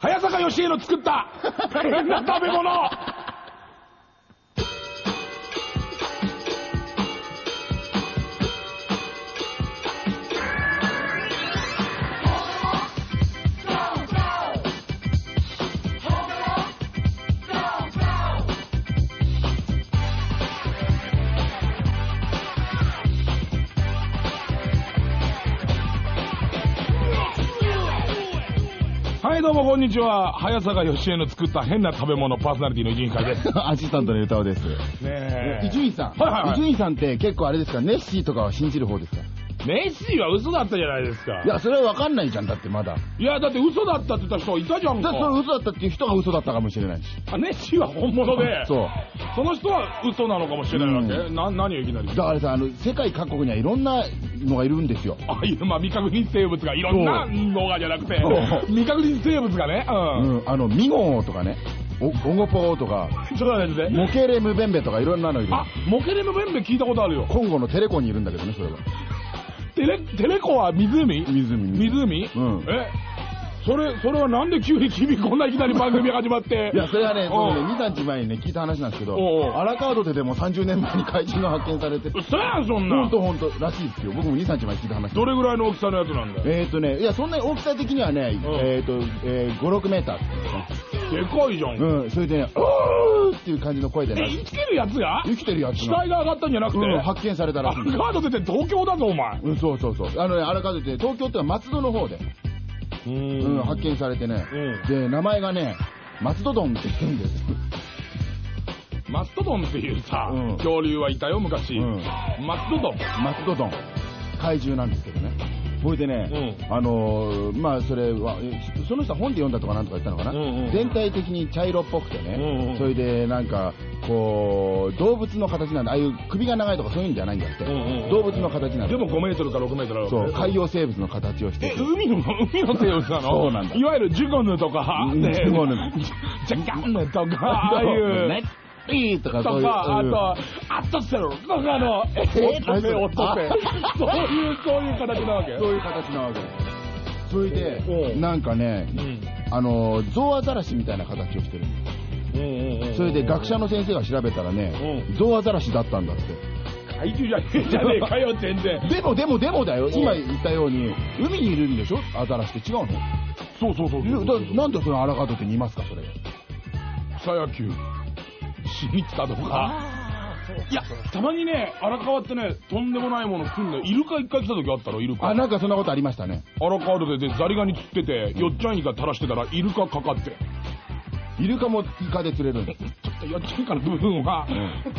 早坂義恵の作った変 な食べ物。こんにちは。早坂義恵の作った変な食べ物パーソナリティの伊集院会です。ね アシスタントの歌尾です。え。伊集院さん。伊集院さんって結構あれですか、ネッシーとかは信じる方ですか？ネッシーは嘘だったじゃないですか。いや、それはわかんないじゃん、だってまだ。いや、だって嘘だったって言った人いたじゃんかだって。それ嘘だったっていう人が嘘だったかもしれないし。あネッシーは本物で、そう。その人は嘘なのかもしれないわけ？な、何をいきなり？だからさ、あの、世界各国にはいろんなのがいるんですよ。ああいう、まあ、未確認生物がいろんなのがじゃなくて未確認生物がね、ううん。ん。あの、ミゴーとかね、おオゴポーとか、ね。モケレムベンベとかいろんなのいる。あ、モケレムベンベ聞いたことあるよ。コンゴのテレコにいるんだけどね、それは。テレ、テレコは湖？湖。湖？うん。え？それ、それはなんで急に君こんないきなり番組始まって？いや、それはね、うん僕ね、2、3日前にね、聞いた話なんですけどおうおう、アラカードででも30年前に怪人が発見されて、嘘やん、そんなほん。とほんと、らしいですよ。僕も2、3日前に聞いた話。どれぐらいの大きさのやつなんだ？よ。えーとね、いや、そんなに大きさ的にはね、うんえーと、えー、5、6メーター。でかいじゃん。うん、それでね、おーっていう感じの声でえ、ね、生きてるやつが？生きてるやつが、死体が上がったんじゃなくて、うん、発見されたらアしいんですよ。ルカード出て東京だぞ、お前。うん、そうそうそう。あのね、アラカードって、東京ってのは松戸の方で、ううん、発見されてね、うんで、名前がね、松戸ドンって言うんです。マストドンっていうさ、うん恐竜はいたよ、昔。うんマストドン。松戸ドン。怪獣なんですけどね。ほいでね、うあのー、まあそれは、えその人は本で読んだとかなんとか言ったのかな、うんうん全体的に茶色っぽくてね、うんうんそれでなんか、こう、動物の形なんで、ああいう首が長いとかそういうんじゃないんだって、動物の形なんででも5メートルか6メートルあるわけそう、海洋生物の形をして海の、海の生物なの？そうなんだいわゆるジュゴヌとか、ジュゴヌジャガンヌとか、ああいう。ね、ピーとかそういう。とか、あうんと、アットセルとかの、え、えオットセ、オットあセ。そういう、そういう形なわけそういう形なわけ。それでう、んなんかね、うん。あの、ゾウアザラシみたいな形をしてる。うんうんうん。それで学者の先生が調べたらね、うゾウアザラシだったんだって。怪獣じゃねえじゃねえかよ、全然。でもでもでもだよ、ん今言ったように、海にいるんでしょ？アザラシって違うの？そうそうそうそう。だなんでそのアラカードって似ますか、それ。草野球。しみったとか。いや、たまにね、荒川ってね、とんでもないもの来んのよ。イルカ一回来た時あったろ、イルカ。あ、なんかそんなことありましたね。荒川ででザリガニ釣ってて、よっちゃんイカ垂らしてたら、イルカかかって。イルカもイカで釣れるんです。ちょっとちゃんイカの部分は、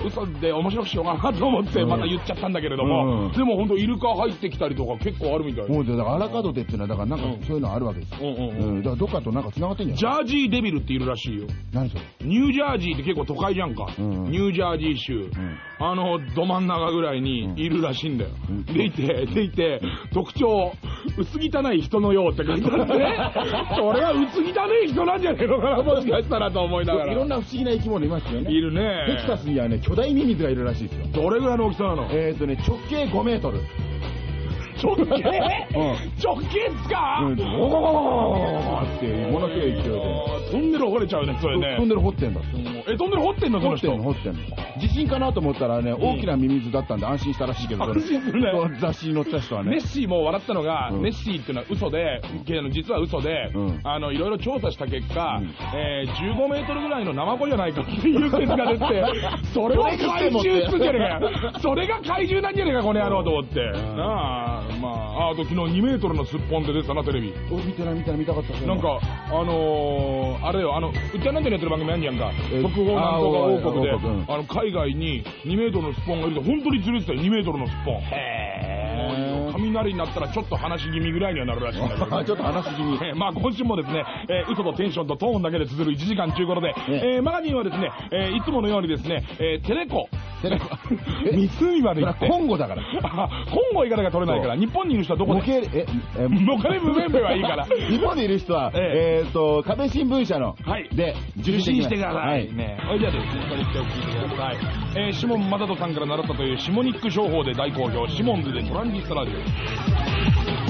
嘘で面白くしようかなと思って、うんまた言っちゃったんだけれども、うんでもほんとイルカ入ってきたりとか結構あるみたい。もうだからアラカードでっていうのは、だからなんうんかそういうのあるわけですよ。うんうんううんん、だからどっかとなんか繋がってんじゃない？ジャージーデビルっているらしいよ。何それ？ニュージャージーって結構都会じゃんか。うんうんニュージャージー州。うん。あの、ど真ん中ぐらいにいるらしいんだよ。うんでいて、でいて、特徴、薄汚い人のようって書いてあってね。それは薄汚い人なんじゃねえのかな、もしかしたらと思いながら。いろんな不思議な生き物いますよね。いるね。テキサスにはね、巨大ミミズがいるらしいですよ。どれぐらいの大きさなの？えーとね、直径5メートル。直径？うん直径っすか？うん、ゴゴゴゴゴゴゴってものすごい勢いで。トンネル掘れちゃうね、それね。トンネル掘ってんだって。え、トンネル掘ってんのその人？掘ってんの、掘ってんの。地震かなと思ったらね、大きなミミズだったんで安心したらしいけど、安心するね雑誌に載った人はね。ネッシーも笑ったのが、うんネッシーっていうのは嘘で、実は嘘で、うんあの、いろいろ調査した結果、うんえー15メートルぐらいのナマコじゃないかっていう説が出て、それは怪獣っつうんじゃねえかよ。それが怪獣なんじゃねえか、この野郎と思って。んなあ、まあ、ああと昨日2メートルのすっぽんって出てたな、テレビ。お、見てない見てない見たかった。なん、か、あのー、あれよ、あの、うっちゃんなんちゃんやってる番組あんじゃんか。え特報なんとか王国で、あの、海外に2メートルのスッポンがいると、本当に釣れてたよ、2メートルのスッポン。へー。雷になったらちょっと話し気味ぐらいにはなるらしいんだけど、あ ちょっと話し気味。え ーまあ今週もですね、えー嘘とテンションとトーンだけで綴る1時間ということで、えーマガジンはですね、えーいつものようにですね、えーテレコ、湖まで行って、コンゴだから。あコンゴ行かなきゃ取れないから、日本にいる人はどこで？え、え、もう金無弁弁はいいから。日本にいる人は、ええっと、壁新聞社の、はいで、受信してください。はい。ね。それじゃあですね、これ一回聞いてください。えー、シモン・マダトさんから習ったというシモニック商法で大好評、シモンズでトランジスタラジオ。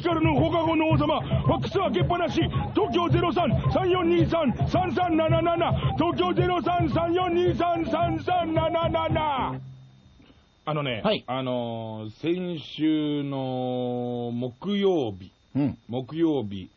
光の放課後の王様ファックス開けっぱなし東京0334233377東京0334233377あのね、はいあのー先週の木曜日うん。木曜日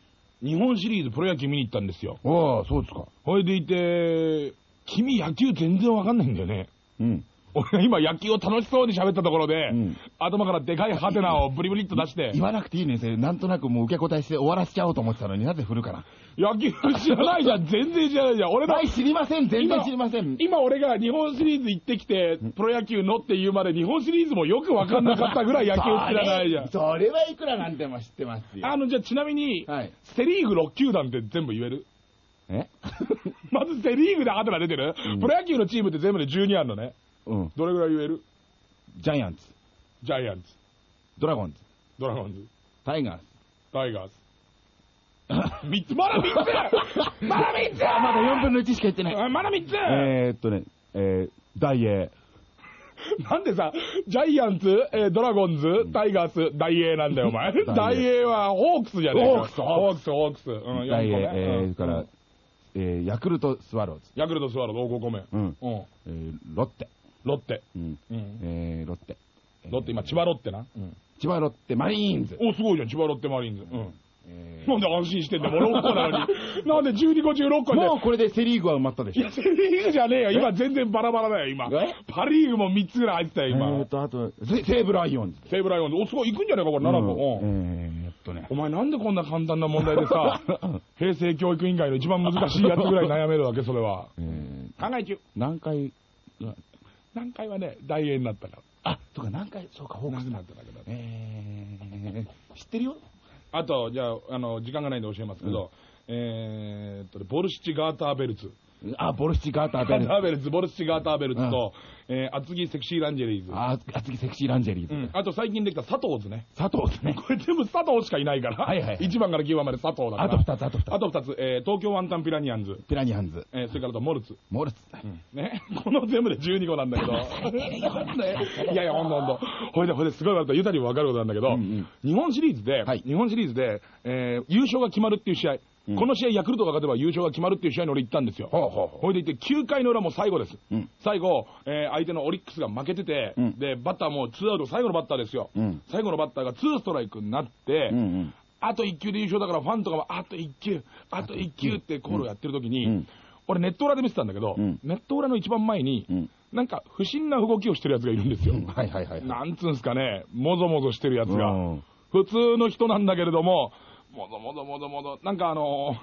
日本シリーズプロ野球見に行ったんですよああ、そうですか。ほいでいて君野球全然わかんないんだよねうん。俺 が今野球を楽しそうに喋ったところで、うん頭からでかいハテナをブリブリっと出して言わなくていいね。それなんとなくもう受け答えして終わらせちゃおうと思ってたのになぜ振るかな。野球知らないじゃん全然知らないじゃん俺の はい、知りません。全然知りません。今俺が日本シリーズ行ってきて、プロ野球のって言うまで日本シリーズもよくわかんなかったぐらい 野球知らないじゃん。それそれはいくらなんでも知ってますよ。あの、じゃあちなみに、はい。セリーグ6球団って全部言える？え？まずセリーグでハテナ出てる、うんプロ野球のチームって全部で12あるのね。うん。どれぐらい言える？ジャイアンツ、ジャイアンツ、ドラゴンズ、ドラゴンズ、タイガース。タイガース。3つ。まだ3つ。まだ3つ。あ、まだ4分の1しか言ってない。あまだ3つ、えーっとね、えー、ダイエ なんでさ、ジャイアンツ、えードラゴンズ、タイガース、ダイエーなんだよ、お前。ダダイエーはホークスじゃねえか。ホークス。ホークス、ホークス。うん、ー、4ダイエー、えー、うん。から、えー、ヤクルトスワローズ、ヤクルトスワローズ、5個目。うん、うん。えー、ロッテ、ロッテ。うん、うん。えー、ロッテ。ロッテ、今、千葉ロッテな。うん。千葉ロッテ、マリーンズ。お、すごいじゃん、千葉ロッテマリーンズ。うん。えなんで安心してんだよ、もう6個なのに。なんで12個中6個ー、で。もうこれでセリーグは埋まったでしょいや、。セリーグじゃねえよ。今全然バラバラだよ、今え？パリーグも3つぐらい入ってたよ、え今ー。と、あと、セ西武ライオンズ。西武ライオンズ。お、すごい、行くんじゃねえか、これ、7個。うん。えー、えっとね。お前なんでこんな簡単な問題でさ、平成教育委員会の一番難しいやつぐらい悩めるわけ、それは。えー、考え中。何回、何回はね、大英になったから。あ、とか何回、そうか、ホークスなくなっただけだ。えー、知ってるよあと、じゃあ、あの、時間がないんで教えますけど、えーっとね、ボルシチ・ガーターベルツ。あ、ボルシチガーターベルガーターベルツ、ボルシチ・ガーターベルツと、えー、厚木セクシーランジェリーズ。あ、あ次セクシーランジェリーズ。うん。あと最近できた佐藤ズね。佐藤ですね。これ全部佐藤しかいないから。はいはいはい1番から9番まで佐藤だから。あと二つ、あと二つ。あと2つ、えー、東京ワンタンピラニアンズ。ピラニアンズ、えー、それからあとモルツ。モルツ。ね、この全部で12個なんだけど。ね いやいや、ほんとほんと。ほいで、ほいですごい悪かった。ユタにも分かることなんだけど、うんうん日本シリーズで、はい日本シリーズで、えー優勝が決まるっていう試合、うんこの試合、ヤクルトが勝てば優勝が決まるっていう試合に俺行ったんですよ。ほうほうほうほいでいて、9回の裏も最後です。うん最後、えー相手のオリックスが負けてて、うんで、バッターも2アウト、最後のバッターですよ。うん最後のバッターが2ストライクになって、うんうん。あと1球で優勝だからファンとかもあと1球、あと1球ってコールをやってる時に、うん俺ネット裏で見てたんだけど、うんネット裏の一番前に、うんなんか不審な動きをしてるやつがいるんですよ。はいはいはい。なんつうんすかね、もぞもぞしてるやつが。うん普通の人なんだけれども、もぞもぞもぞもぞ、なんかあの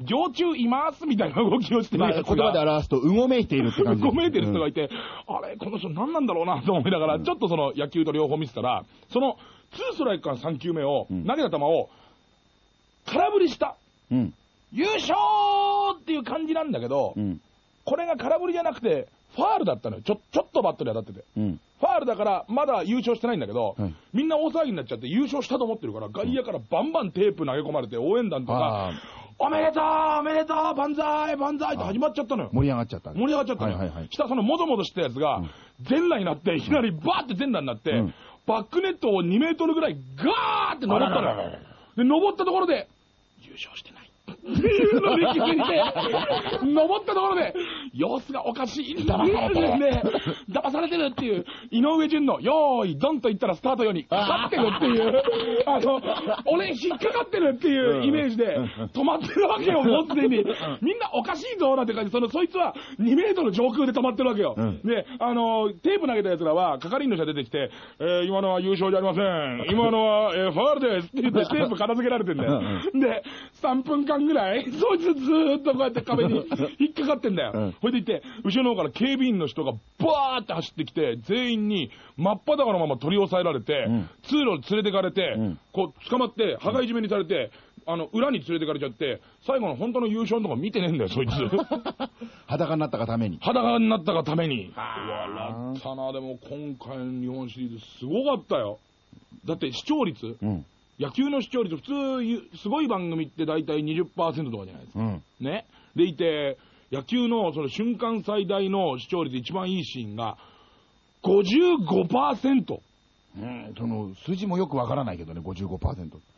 ー、行中いますみたいな動きをしてるまあ、やつが。言葉で表すと、うごめいているって感じ。ごめいてる人がいて、あれ、この人何なんだろうなと思いながら、ちょっとその野球と両方見てたら、その2ストライクから3球目を、うん投げた球を、空振りした。うん。うん。優勝っていう感じなんだけど、うん。これが空振りじゃなくて、ファールだったのよ。ちょ、ちょっとバットに当たってて。うん。ファールだから、まだ優勝してないんだけど、はいみんな大騒ぎになっちゃって優勝したと思ってるから、外野からバンバンテープ投げ込まれて、応援団とかあ、おめでとうおめでとう万歳万歳って始まっちゃったのよ。盛り上がっちゃった。盛り上がっちゃったのよ。はいはいはいしたらそのもぞもぞしたやつが、全裸になって、いきなりバーって全裸になって、うんバックネットを2メートルぐらいガーって登ったのよ。で、登ったところで、優勝してない。っていうのに気づいて、登ったところで、様子がおかしい。騙されてるね。騙されてるっていう、井上順の、よーい、ドンと言ったらスタートように、かかってるっていう、あの、俺引っかかってるっていうイメージで、止まってるわけよ、もうすでに。みんなおかしいぞ、なんて感じ。その、そいつは2メートル上空で止まってるわけよ。うんで、あの、テープ投げた奴らは、係員の人が出てきて、えー今のは優勝じゃありません。今のは、えーファールですって言って、テープ片付けられてんだよ。で、3分間ぐらい、そいつずーっとこうやって壁に 引っかかってんだよ。うんほいでいて、後ろの方から警備員の人がバーって走ってきて、全員に真っ裸のまま取り押さえられて、うん通路に連れてかれて、うんこう捕まって、羽交い締めにされて、あの、裏に連れてかれちゃって、最後の本当の優勝のとこ見てねえんだよ、そいつ。裸になったがために。裸になったがために。あ笑ったな、でも今回の日本シリーズすごかったよ。だって視聴率、うん。野球の視聴率、普通、ゆすごい番組って大体20%とかじゃないですか。うん。ね。でいて、野球のその瞬間最大の視聴率一番いいシーンが55%。うん、その、数字もよくわからないけどね、55%。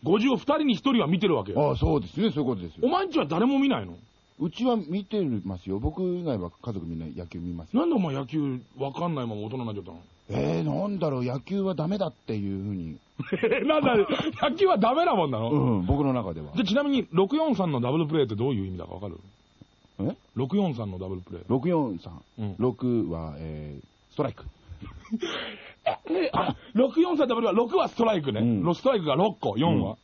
50を2人に1人は見てるわけよ。ああ、そうですね、そういうことですよ。お前んちは誰も見ないの？うちは見てますよ。僕以外は家族みんな野球見ますよ。なんでお前野球わかんないまま大人になっちゃったの？えー、なんだろう、野球はダメだっていうふうに。なんだ、野球はダメなもんなの、うん、僕の中ではちなみに643のダブルプレーってどういう意味だかわかる？え ?643 のダブルプレー。?643。うん6は、えー、ストライク。えあ、643ダブルは6はストライクね。うんストライクが6個、4は、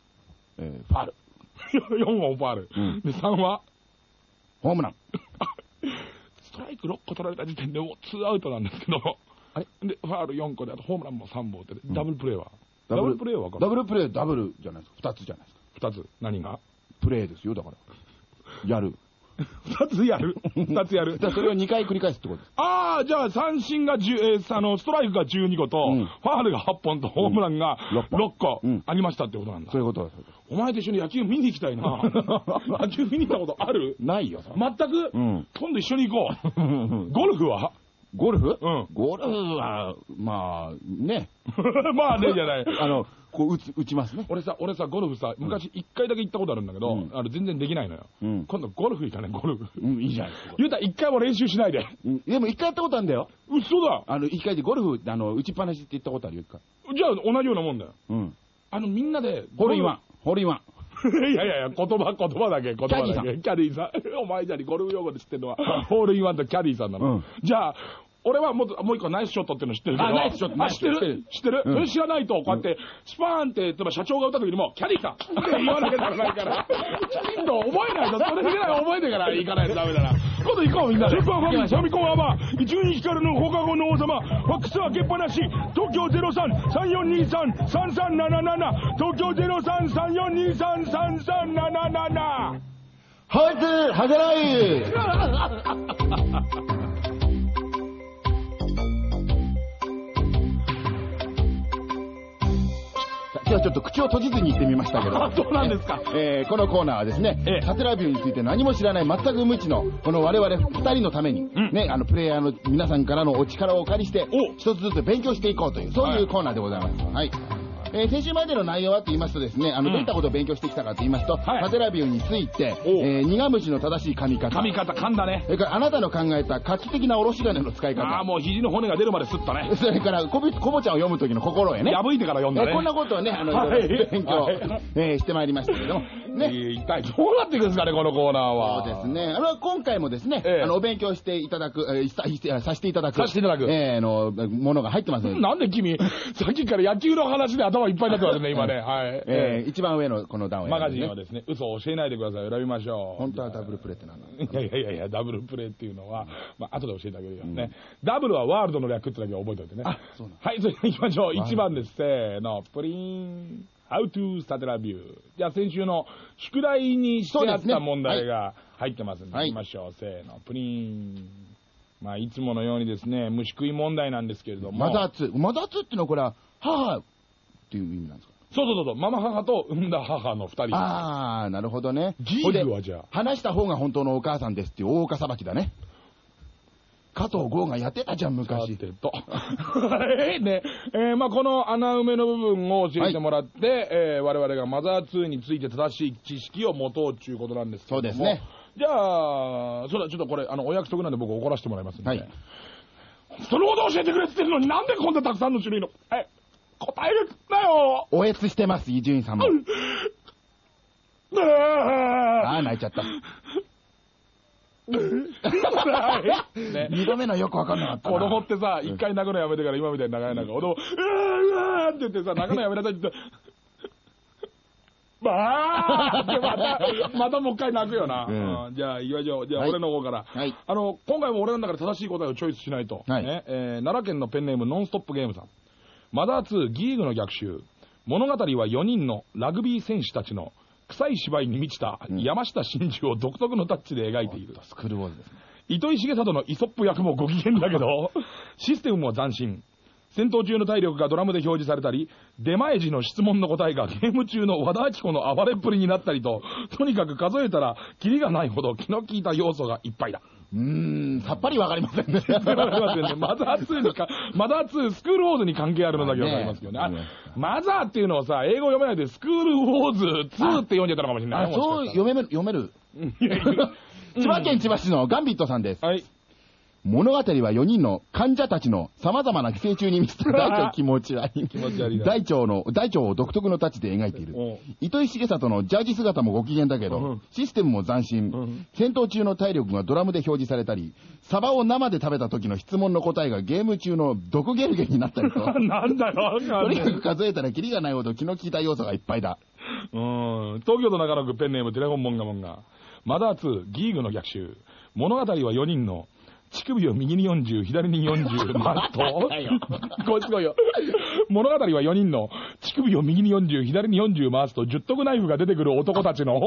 えー、ファール。4はオファール。うんで、3は？ホームラン。ストライク6個取られた時点でもう2アウトなんですけど、あれ？で、ファール4個で、あとホームランも3本って、ダブルプレーは、ダダブルプレーはダるブルプレー、ダブルじゃないですか。2つじゃないですか。?2 つ。何が？プレーですよ、だから。やる。?2 つやる ?2 つやる？それを2回繰り返すってことです。ああ、じゃあ三振が10、えーあの、ストライクが12個と、うんファールが8本とホームランがうん6個うんありましたってことなんだ。そういうことです。お前と一緒に野球見に行きたいな。野球見に行ったことある？ないよ、全く、うん。今度一緒に行こう。ゴルフは？ゴルフ？うん。ゴルフは、まあ、ね。まあね、じゃない。あの、こう打つ、打ちますね。俺さ、俺さ、ゴルフさ、昔一回だけ行ったことあるんだけど、うんあの全然できないのよ。うん。今度ゴルフ行かね、ゴルフ。うん、いいじゃないですか。言うたら一回も練習しないで。うんでも一回やったことあるんだよ。嘘だあの、一回でゴルフ、あの、打ちっぱなしって言ったことあるよ、一回。じゃあ同じようなもんだよ。うん。あの、みんなで。ホールインワン。ホールインワン。いやいやいや、言葉、言葉だけ、言葉だけ。キャディーさん。お前じゃにゴルフ用語で知ってるのは、ホールインワンとキャディーさんなの。うんじゃあ、俺はもっともう一個ナイスショットっていうの知ってるけど。あナイスショットあ、知ってる？知ってる、うんそれ知らないと、こうやって、スパーンって、例えば社長が歌った時にも、キャディーさんって言わなきゃならないから、き ちんと覚えないと、それぐらい覚えてから行かないとダメだな。今度行こう、みんなで。スーパーファミファミコンアワー、伊集院光の放課後の王様、ファックス開けっぱなし、東京03-3423-3377、東京03-3423-3377。はず、はずらい はちょっと口を閉じずに言ってみましたけど。あそうなんですかえーこのコーナーはですね、ええサテラビューについて何も知らない全く無知の、この我々二人のために、んね、あの、プレイヤーの皆さんからのお力をお借りしてお、一つずつ勉強していこうという、そうはいいうコーナーでございます。はい。えー先週までの内容はと言いますとですね、あの、うんどういったことを勉強してきたかと言いますと、はいサテラビューについて、おえー苦虫の正しい噛み方。噛み方噛んだねそ。れからあなたの考えた画期的なおろし金の使いああ、方。もう肘の骨が出るまですったね。それから、こぼこぼちゃんを読む時の心得ね。破いてから読んだね。えーこんなことをね、あの、はいいろいろ勉強、はいえーしてまいりましたけれども、ね。えー一体どうなっていくんですかね、このコーナーは。そうですね。あの、今回もですね、ええあの、お勉強していただく、えーさささせていただく。させていただくえーあの、ものが入ってますので、なんで君、さっきから野球の話で頭いっぱいになってますね、今ね。はい。えー一番上のこの段をマガジンはですね、嘘を教えないでください。選びましょう。本当はダブルプレーってなんだ？いやいやいやいや、ダブルプレーっていうのは、まあ、後で教えてあげるよね。ダブルはワールドの略ってだけは覚えておいてね。あそうなんはい、それで行きましょう。1番です。せーの、プリン。How to start a view。じゃあ先週の宿題にしてあった問題が入ってますんで、はい行きましょう。せーの、プリン。まあ、いつものようにですね、虫食い問題なんですけれども。マザー2。マザー2っていうのはこれは、母っていう意味なんですか？そうそうそうそう、ママ母と産んだ母の二人。あー、なるほどね。ギこれでーグはじゃあ。話した方が本当のお母さんですっていう大岡裁きだね。加藤剛がやってたじゃん、さ昔。てと。ね、えーまあ、この穴埋めの部分を教えてもらって、えー我々がマザー2について正しい知識を持とうということなんですけれども。そうですね。じゃあ、それはちょっとこれ、あの、お約束なんで僕怒らせてもらいますんで。はいそのことを教えてくれって言ってるのになんでこんなたくさんの種類の、え、答えるなよおえつしてます、伊集院さんも。あー、泣いちゃった。ね 二度目のよくわかんなかったな。子供ってさ、一回泣くのやめてから今みたいに長いなんか、子供、うわーって言ってさ、泣くのやめなさいって言って、ばーってまた、またもう一回泣くよな。うんうんじゃあ、行きましょう。じゃあ、はい俺の方から。はいあの、今回も俺なんだから正しい答えをチョイスしないと。はいねえー奈良県のペンネームノンストップゲームさん。マザー2ギーグの逆襲。物語は4人のラグビー選手たちの臭い芝居に満ちたうん山下真珠を独特のタッチで描いている。スクールウォーズですね。糸井重里のイソップ役もご機嫌だけど、システムも斬新。戦闘中の体力がドラムで表示されたり、出前時の質問の答えがゲーム中の和田アキ子の暴れっぷりになったりと、とにかく数えたらキリがないほど気の利いた要素がいっぱいだ。うーん、さっぱりわかりませんね。わかりませんね。マザー2にか、マザー2、スクールウォーズに関係あるのだけわかりますけどね。あねマザーっていうのをさ、英語読めないで、スクールウォーズ2って読んじゃったのかもしれない。あ、そう、読める、読める。千葉県千葉市のガンビットさんです。はい。物語は4人の患者たちの様々な寄生虫に満ちた大腸気持ち悪い。気持ち悪いな大腸の、大腸を独特のタッチで描いている。糸井重里のジャージ姿もご機嫌だけどうん、システムも斬新うん。戦闘中の体力がドラムで表示されたり、サバを生で食べた時の質問の答えがゲーム中の毒ゲルゲになったりと、なんだとにかく数えたらキリがないほど気の利いた要素がいっぱいだ。えうん。東京都中野区ペンネームテレフォンモンガモンガ。マダー2、ギーグの逆襲。物語は4人の、乳首を右に40、左に40、マスト。これすごいよ。物語は4人の、乳首を右に40、左に40回すと、十徳ナイフが出てくる男たちの、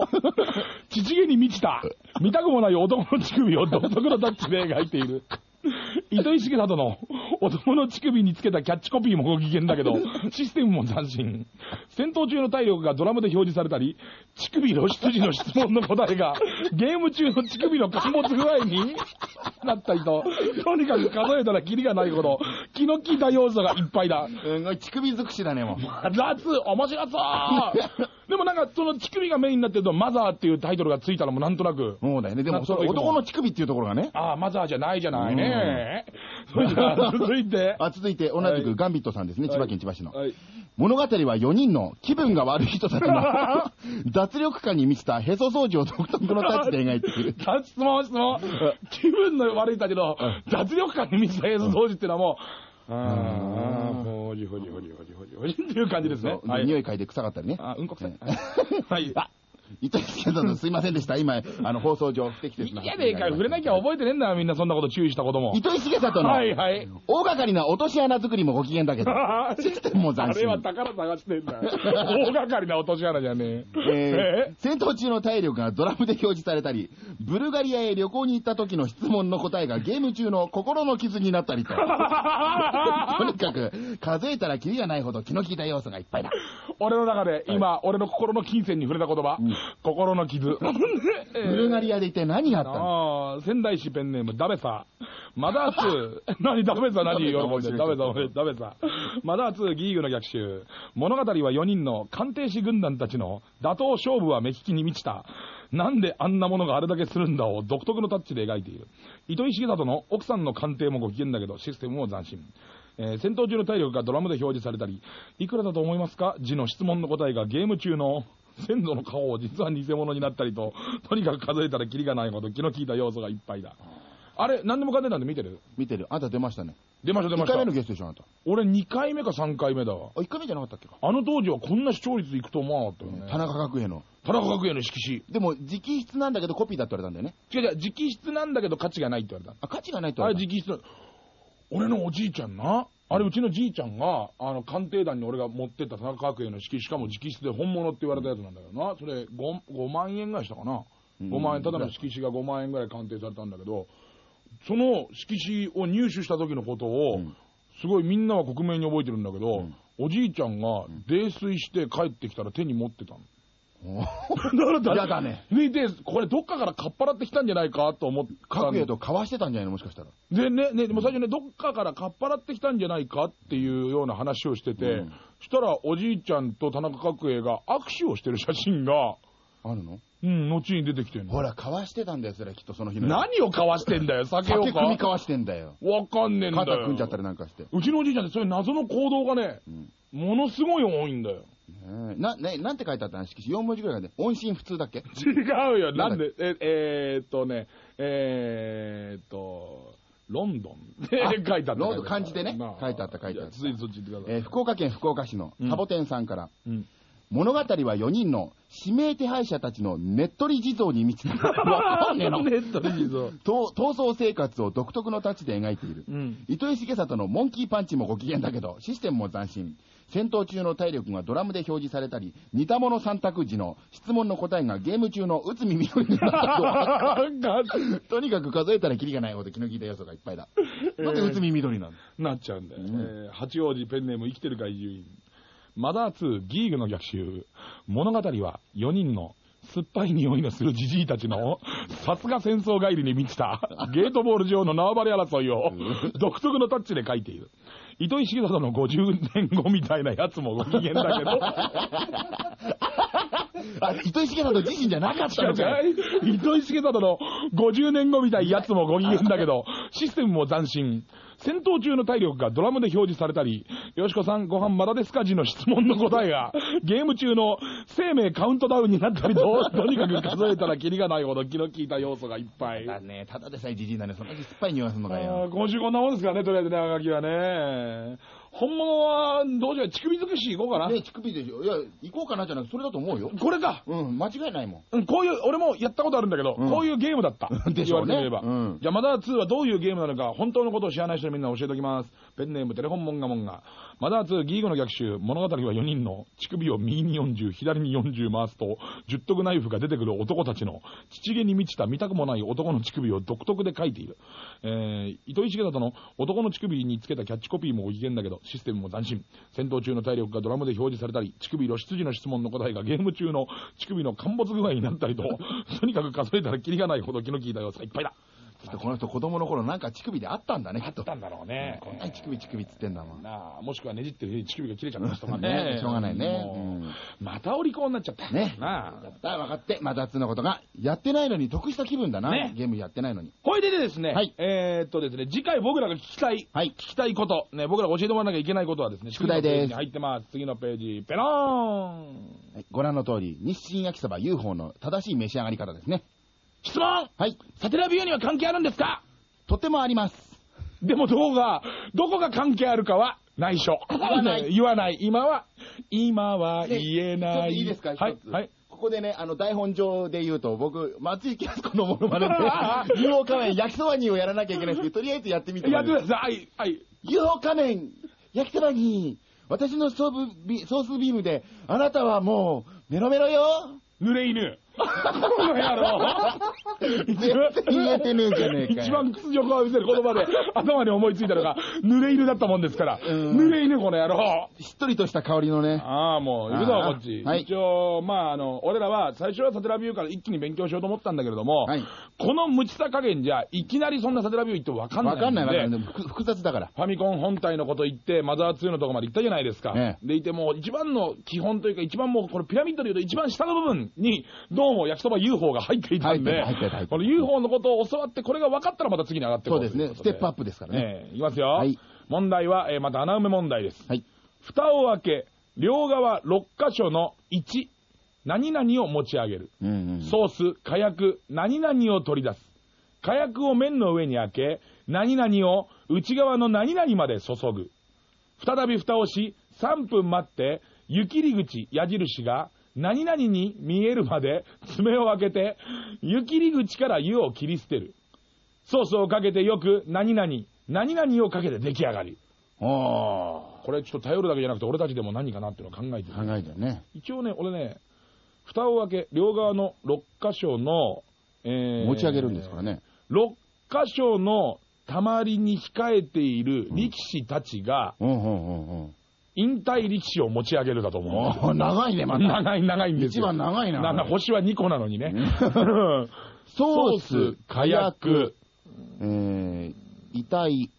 乳毛に満ちた、見たくもない男の乳首を独特のタッチで描いている。糸井重里の男の乳首につけたキャッチコピーもご機嫌だけど、システムも斬新。戦闘中の体力がドラムで表示されたり、乳首露出時の質問の答えが、ゲーム中の乳首の陥没具合に なったりと、とにかく数えたらキリがないほど、気の利いた要素がいっぱいだ。うん、乳首尽くしだね、もう。マザー2、面白そうでもなんか、その乳首がメインになってると、マザーっていうタイトルがついたのもなんとなく、そうだよね。でも、そ男の乳首っていうところがね。ああ、マザーじゃないじゃないね。それじゃあ、続いて。あ、続いて、同じはいくガンビットさんですね、千葉県千葉市の。はい。物語は4人の気分が悪い人たちの脱力感に満ちたへそ掃除を独特のタッチで描いている。質問、質問。気分の悪いだけど、脱力感に満ちた映像掃除っていうのはもう、ああ、ほじほじほじほじほじほじっていう感じですね。匂い嗅いで臭かったりね。あ、うんこ臭いね。はい。あ、糸井助さんすいませんでした。今、あの、放送上不適切な。嫌でええかよ、触れなきゃ覚えてねえんだよ、みんなそんなこと注意したことも。糸井重里のはいはい。大掛かりな落とし穴作りもご機嫌だけど、システムもあ斬新れは。宝探してんだよ。大掛かりな落とし穴じゃねえ。えー戦闘中の体力がドラムで表示されたり、ブルガリアへ旅行に行った時の質問の答えがゲーム中の心の傷になったりと。とにかく、数えたらキリがないほど気の利いた要素がいっぱいだ。俺の中で、今、俺の心の金銭に触れた言葉、うん心の傷。ブルガリアで一体何があったの？ああ、仙台市ペンネーム、ダベサ。マダー2。何ダベサ？何喜んでダベサ、俺、ダベサ。マダー2、ギーグの逆襲。物語は4人の鑑定士軍団たちの打倒勝負は目利きに満ちた。なんであんなものがあれだけするんだを独特のタッチで描いている。糸井重里の奥さんの鑑定もご機嫌だけど、システムも斬新。えー戦闘中の体力がドラムで表示されたり、いくらだと思いますか？字の質問の答えがゲーム中の先祖の顔を実は偽物になったりと、とにかく数えたらキリがないほど気の利いた要素がいっぱいだ。あれ、何でもかんでなんで見てる？見てる。あんた出ましたね。出ました出ま1した回目の。ゲストでしょ、あんた。俺2回目か3回目だわ。あ、1回目じゃなかったっけか？あの当時はこんな視聴率いくと思わなかったよね。田中角栄の。田中角栄の色紙。でも、直筆なんだけどコピーだって言われたんだよね。違う違う、直筆なんだけど価値がないって言われた。あ、価値がないってあ言われた。れ直筆な俺のおじいちゃんな。あれ、うちのじいちゃんが、あの、鑑定団に俺が持ってった田中角栄の式、しかも直筆で本物って言われたやつなんだよな。それ5、5万円ぐらいしたかな。うん5万円、ただの色紙が5万円ぐらい鑑定されたんだけど、その色紙を入手した時のことを、うんすごいみんなは克明に覚えてるんだけど、うんおじいちゃんが泥酔して帰ってきたら手に持ってたの。おだからやだね。で、でこれどっかからかっぱらってきたんじゃないかと思った角栄と交わしてたんじゃないの？もしかしたら。でね、ね、でも最初ね、どっかからかっぱらってきたんじゃないかっていうような話をしてて、うんそしたらおじいちゃんと田中角栄が握手をしてる写真が、あるの？うん、後に出てきてるの。ほら、交わしてたんだよ、それ、きっとその日の。何を交わしてんだよ、酒を酒組み交か。わしてんだよ。わかんねえんだよ。肩組んじゃったりなんかして。うちのおじいちゃんってそういう謎の行動がね、うんものすごい多いんだよ。ねえな、ね、なんて書いてあったの？色紙 ?4 文字ぐらいで。音信不通だっけ？違うよ、なんんで、え、えーっとね、えーっと、ロンドンで 書いてあった。ロンドン漢字でね？な書いてあった書いてあったいてそっち行ってください。えー福岡県福岡市のうんサボテンさんから、うん物語は4人の指名手配者たちのねっとり地蔵に満ちた。わかんねえの。ネットでいいぞ。逃逃走生活を独特のタッチで描いている。うん。糸井重里のモンキーパンチもご機嫌だけど、システムも斬新。戦闘中の体力がドラムで表示されたり、似たもの3択時の質問の答えがゲーム中の内海緑になったと。とにかく数えたらキリがないほど気の利いた要素がいっぱいだ。なんで内海緑なのなっちゃうんだよ。うんえー八王子ペンネーム生きてる怪獣員。マダー2ギーグの逆襲。物語は4人の酸っぱい匂いのするじじいたちの、さすが戦争帰りに満ちた、ゲートボール上の縄張り争いを、独特のタッチで書いている。糸井重里の50年後みたいなやつもご機嫌だけど、あ、糸井重里自身じゃなかったのかい。糸井重里の50年後みたいやつもご機嫌だけど、システムも斬新。戦闘中の体力がドラムで表示されたり、よしこさんご飯まだですか？時の質問の答えが、ゲーム中の生命カウントダウンになったりと、とにかく数えたらキリがないほど気の利いた要素がいっぱい。だね、ただでさえじじいだね、そんなに酸っぱい匂いするのかあよー。今週こんなもんですからね、とりあえずね、あがきはね。本物は、どうしよう、乳首尽くし行こうかな。ね、乳首でしょ。いや、行こうかなじゃなくて、それだと思うよ。これか。うん、間違いないもん。うん、こういう、俺もやったことあるんだけど、うんこういうゲームだった。でしょうね言われてみれば。うんじゃあ、マダー2はどういうゲームなのか、本当のことを知らない人にみんな教えておきます。ペンネーム、テレフォンモンガモンガ。マダー2、ギーゴの逆襲。物語は4人の乳首を右に40、左に40回すと、十徳ナイフが出てくる男たちの、父毛に満ちた見たくもない男の乳首を独特で書いている。えー、糸井重里の男の乳首につけたキャッチコピーもご機嫌だけど、システムも斬新。戦闘中の体力がドラムで表示されたり、乳首露出時の質問の答えがゲーム中の乳首の陥没具合になったりと、とにかく数えたらキリがないほど気の利いた要素がいっぱいだ。きっとこの人子供の頃なんか乳首であったんだね、きっと。なんだろうね。こんなに乳首乳首っつってんだもん。なあ、もしくはねじってる乳首が切れちゃった人がねね。しょうがないねまたお利口になっちゃった。ねなあ。やった、分かって、またつのことが、やってないのに得した気分だな。ねゲームやってないのに。ほいでですね、はいえーっとですね、次回僕らが聞きたい、はい聞きたいこと、ね、僕らが教えてもらわなきゃいけないことはですね、宿題です入ってます。次のページ、ペローンはいご覧の通り、日清焼きそば UFO の正しい召し上がり方ですね。質問はい。サテラビューには関係あるんですか？とてもあります。でもどこが、どこが関係あるかは内緒。言わない 言わない。今は、今は言えない。いいですか、はいはい。ここでね、あの、台本上で言うと、僕、松井康子のものまねで、UFO 仮面焼きそばにをやらなきゃいけないんですけど、とりあえずやってみてやってください。はい。はい。UFO 仮面焼きそばに、私のソースビソースビームで、あなたはもう、メロメロよ濡れ犬。この野郎。言えてねえじゃねえかよ一番屈辱を見せる言葉で頭に思いついたのが、濡れ犬だったもんですから。うん濡れ犬、この野郎。しっとりとした香りのね。ああ、もう、行くぞ、こっち。はい一応、まあ、あの、俺らは、最初はサテラビューから一気に勉強しようと思ったんだけれども、はいこの無知さ加減じゃ、いきなりそんなサテラビュー行ってもわかんないわかんないわかんでない。複複雑だから。ファミコン本体のこと言って、マザー2のとこまで行ったじゃないですか。ええでいてもう一番の基本というか、一番もうこのピラミッドでいうと一番下の部分に、どうも焼きそば UFO が入っていたんで、この UFO のことを教わって、これが分かったらまた次に上がっていこそうですねステップアップですからねええいきますよ。はい問題は、えーまた穴埋め問題です。はい。蓋を開け、両側6箇所の1、何々を持ち上げる。うんうん。ソース、火薬、何々を取り出す。火薬を麺の上に開け、何々を内側の何々まで注ぐ。再び蓋をし、3分待って、湯切り口、矢印が、何々に見えるまで爪を開けて、湯切り口から湯を切り捨てる。ソースをかけてよく、何々、何々をかけて出来上がり。あこれちょっと頼るだけじゃなくて、俺たちでも何かなっていうのを考えてあ。る。考えてるね。一応ね、俺ね、蓋を開け、両側の6箇所の、えー持ち上げるんですからね。6箇所のたまりに控えている力士たちが、うんうんうんうん。引退力士を持ち上げるだと思ああ、長いね、う。また。長い長いんですよ。一番長いなな星は2個なのにね。ソースス、火火薬薬、えー、遺体、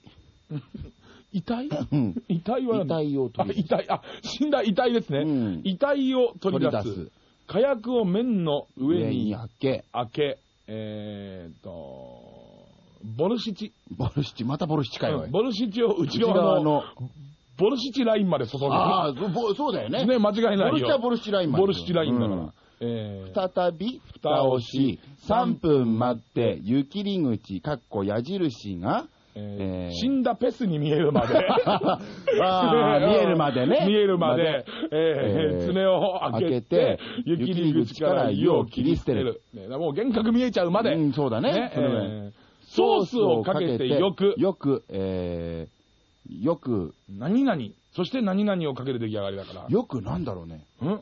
遺体？うん遺体は？遺体をあ、取り遺体、あ、死んだ遺体ですね。うん遺体を取り出す。火薬を面の上上にに開け、開け、えーっと、ボルシチ。ボルシチ、またボルシチかよ。ボルシチを内内側の、ボルシチラインまで注ぐ。ああ、そうだよね。ね、間違いないよ。ボルシチはボルシチラインまでボルシチラインだから。うんえー再び蓋をし、3分待って、湯切り口、かっこ矢印が、えーえー死んだペスに見えるまで。見えるまでね見えるまで、まえーえー爪を開けて湯切り口から湯を切り捨てる。ね、もう幻覚見えちゃうまで。うん、そうだね。それぐらいえーソースをかけてよく、よく、えー、よく、何々、そして何々をかける出来上がりだから。よくなんだろうね。ん？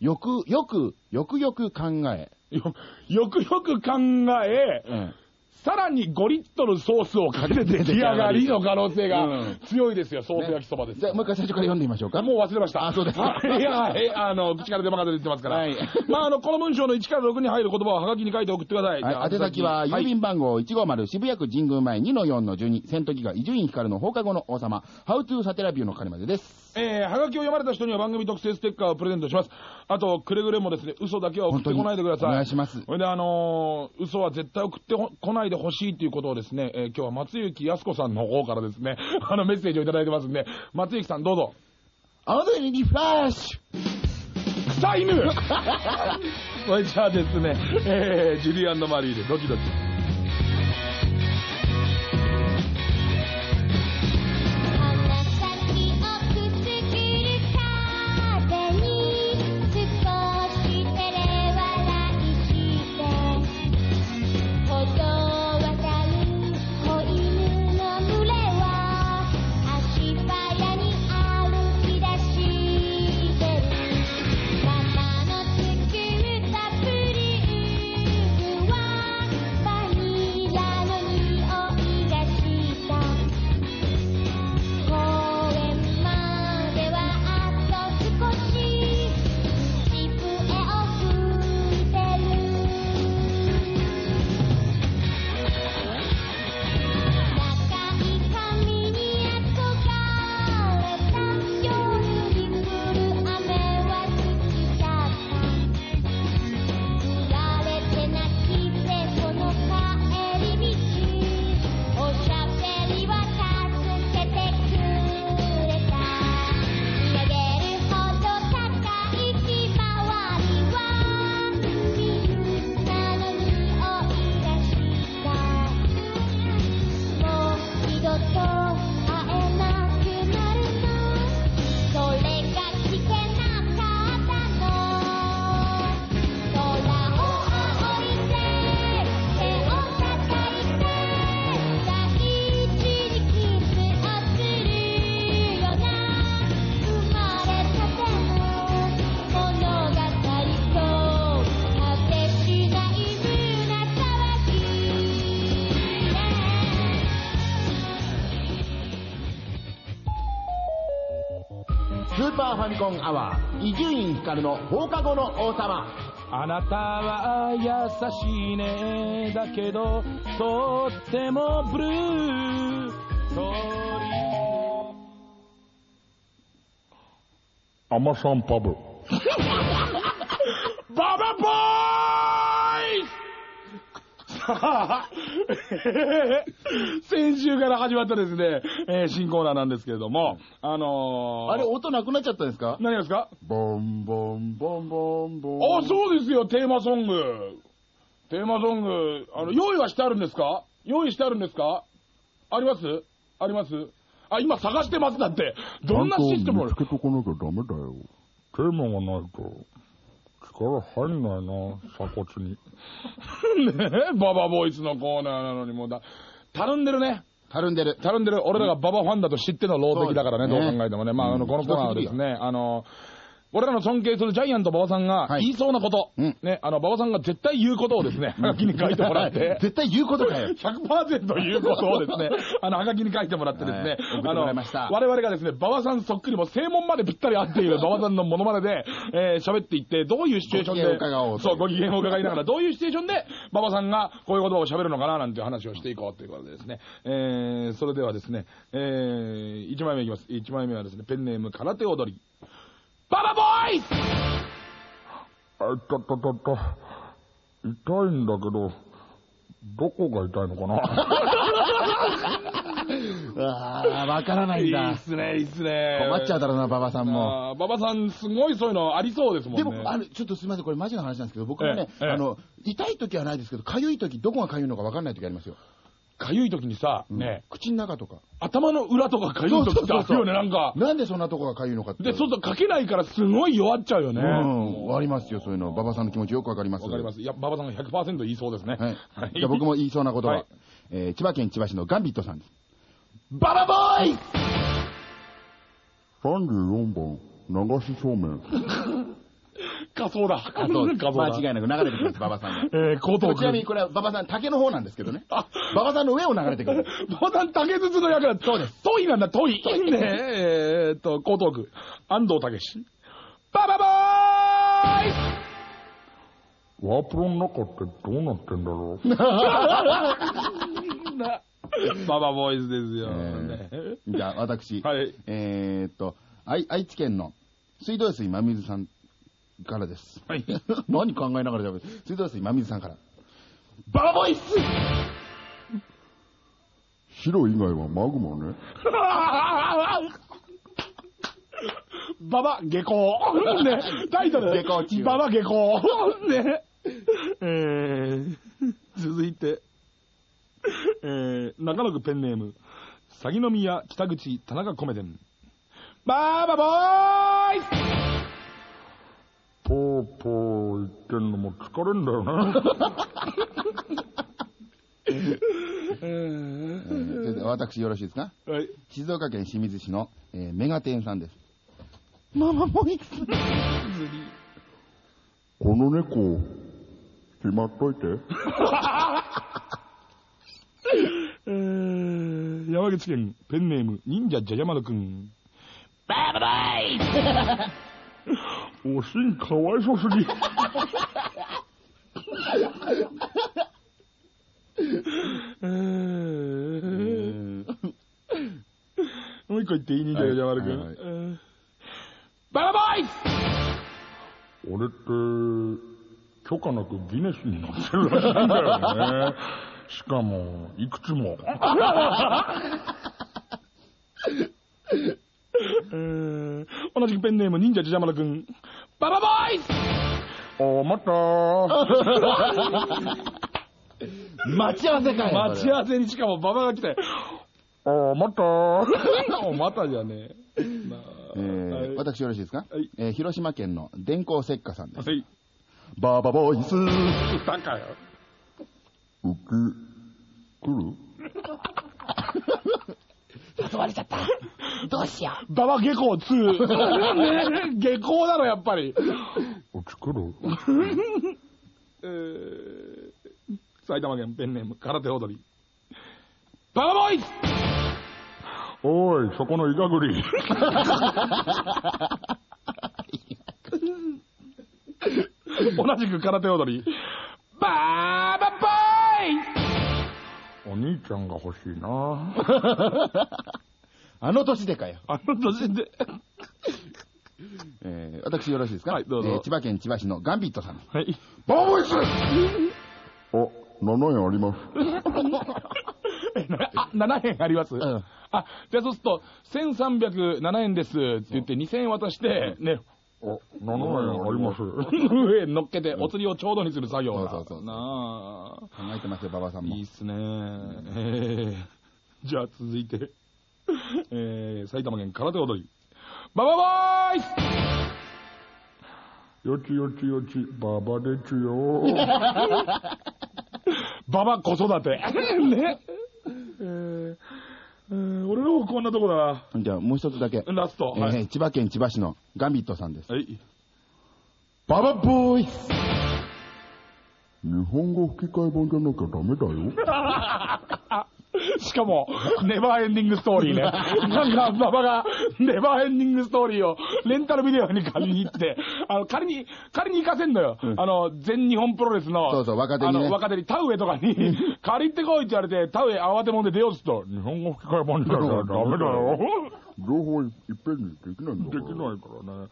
よく、よく、よくよく考え。よよくよく考え、うん。さらに5リットルソースをかけて出来上がりの可能性が強いですよ、ソース焼きそばです。じゃあもう一回最初から読んでみましょうか。もう忘れました。あそうですか いや、えあの、口から出まかで出てますから。はい まあ、あの、この文章の1から6に入る言葉をはがきに書いて送ってください。はい、宛先は、郵便番号150渋谷区神宮前2-4-12、戦闘機が伊集院光の放課後の王様、ハウトゥーサテラビューの係までです。えー、はがきを読まれた人には番組特製ステッカーをプレゼントします。あと、くれぐれもですね、嘘だけは送ってこないでください。お願いしますそれで、あのー嘘は絶対送ってここないでほしいということをですね、えー今日は松雪康子さんの方からですね、あの、メッセージをいただいてますんで、松雪さんどうぞ。あの時にリフラッシュ臭い犬それじゃあですね、えー、ジュリーマリーでドキドキ。コンアワー、伊集院光の放課後の王様。あなたは優しいね。だけどとってもブルー。鳥。アマさんパブ。ババボー 先週から始まったですね、えー新コーナーなんですけれども、あのー、あれ、音なくなっちゃったんですか？何がですか？ボンボンボンボンボン。あ、そうですよ、テーマソング。テーマソング、あの、用意はしてあるんですか？用意してあるんですか？あります？あります？あ、今探してますだって。どんなシステム？見つけとかなきゃダメだよ。テーマがないと、力入んないな、鎖骨に。ねえ、ババボイスのコーナーなのにもうだ、たるんでるね。たるんでる。たるんでる。俺らがババファンだと知っての老的だからね、どそう考えてもね。まあ、あの、うんこのコーナーはですね、あの、俺らの尊敬するジャイアント馬場さんがはい。言いそうなこと、うん。ね、あの、馬場さんが絶対言うことをですね、はがきに書いてもらって、絶対言うことかよ。100%言うことをですね、あの、はがきに書いてもらってですね、はい。あの、我々がですね、馬場さんそっくりも正門までぴったり合っている馬場さんのモノマネで、えー喋っていって、どういうシチュエーションで、うとそう、ご機嫌を伺いながら、どういうシチュエーションで、馬場さんがこういう言葉を喋るのかな、なんていう話をしていこうということでですね、えー、それではですね、えー、1枚目いきます。1枚目はですね、ペンネーム空手踊り。ババボーイスあ、いたたたた。痛いんだけど、どこが痛いのかな？ああ、わからないんいいだっ。すね、いいっすね。困っちゃうだろうな、馬場さんも。あー馬場さん、すごいそういうのありそうですもんね。でも、あの、ちょっとすみません、これマジな話なんですけど、僕もね、あの、痛い時はないですけど、痒い時、どこが痒いのかわかんない時ありますよ。かゆい時にさ、うんね、口の中とか。頭の裏とかかゆい時ってあるよね、なんか。なんでそんなとこが痒いのかって。で、そうするとかけないからすごい弱っちゃうよね。うん、ありますよ、そういうの。馬場さんの気持ちよくわかります。わかります。いや、馬場さんが100%言いそうですね。はい。はいじゃあ僕も言いそうなことは、はいえー千葉県千葉市のガンビットさんです。ババボーイ34番、流しそうめん。仮想だ。あそう仮想だ。間違いなく流れてくるんです、馬場さんが。えー、江東ちなみに区。これは馬場さん、竹の方なんですけどね。あ、馬場さんの上を流れてくる。ボタン竹筒の役だ。そうです。トイなんだ、トイ。ねえ、えーっと、江東区。安藤武史。ババボーイワープロの中ってどうなってんだろう。な ババボーイズですよ。えねじゃあ、私、はい。えーっと、愛愛知県の水道水真水さんからです。はい。何考えながら喋る？水道水真水さんから。ババボイス白以外はマグマね。ババ下校。ね、タイトル。下校中ババ下校。ね。えー、続いて、えー、中野区ペンネーム、鷺宮北口田中米店。バーバボーイポーポー言ってんのも疲れんだよね。えー私よろしいですかはい。静岡県清水市の、えーメガテンさん。です。ママボイスこの猫、しまっといて。えー、山口県ペンネーム、忍者じゃじゃ丸くん。バーバイおしんかわいそすぎ。えーもう一個言っていいん。はいはいえーバーバイ俺って、許可なくギネスになってるらしいんだよね。しかも、いくつも。えー同じくペンネーム、忍者じゃじゃ丸くん。ババボーイズあ、また待ち合わせかよ待ち合わせにしかもババが来て。あ、またおまたじゃねえ。なあえーはい私よろしいですか、はいえー広島県の電光石火さんです。はい。ババボイス歌かよ。ウキ、来る？誘われちゃった。どうしよババ下校2。ね 下校だろ、やっぱり。うち来る？えー埼玉県ペンネーム、空手踊り。ババボーイズおい、そこのイガグリ。同じく空手踊り。バーバボーイお兄ちゃんが欲しいな。あの年でかよ。あの年で。えー私よろしいですか？はいどうぞえー千葉県千葉市のガンビットさん。はい。バーボイスお、7円あります。あ、7円あります、んあ、じゃあそうすると、1307円ですって言って2000円渡して、ね、あ、7円あります。上に乗っけてお釣りをちょうどにする作業だ。そうそうそうなあ。考えてますよ、馬場さんもいいっ。すね。えー、じゃあ続いて、えー、埼玉県空手踊り。ババボーイよちよちよち、ババでちよ。ババ子育て。ね。えーえー俺の方こんなとこだな。じゃあもう一つだけ。ラスト。えーはい。千葉県千葉市のガンビットさんです。はい。ババボーイス日本語吹き替え版じゃなきゃダメだよ。しかも、ネバーエンディングストーリーね。なんか、馬場が、ネバーエンディングストーリーを、レンタルビデオに借りに行って、あの、仮に、仮に行かせんのよ。あの、全日本プロレスの、そうそう若手にねあの、若手に、田植えとかに、借りてこいって言われて、田植え慌てもんで出ようっつったら、日本語吹き替え版じゃなきゃダメだよ。情報いっぺんにできないんだできないからね。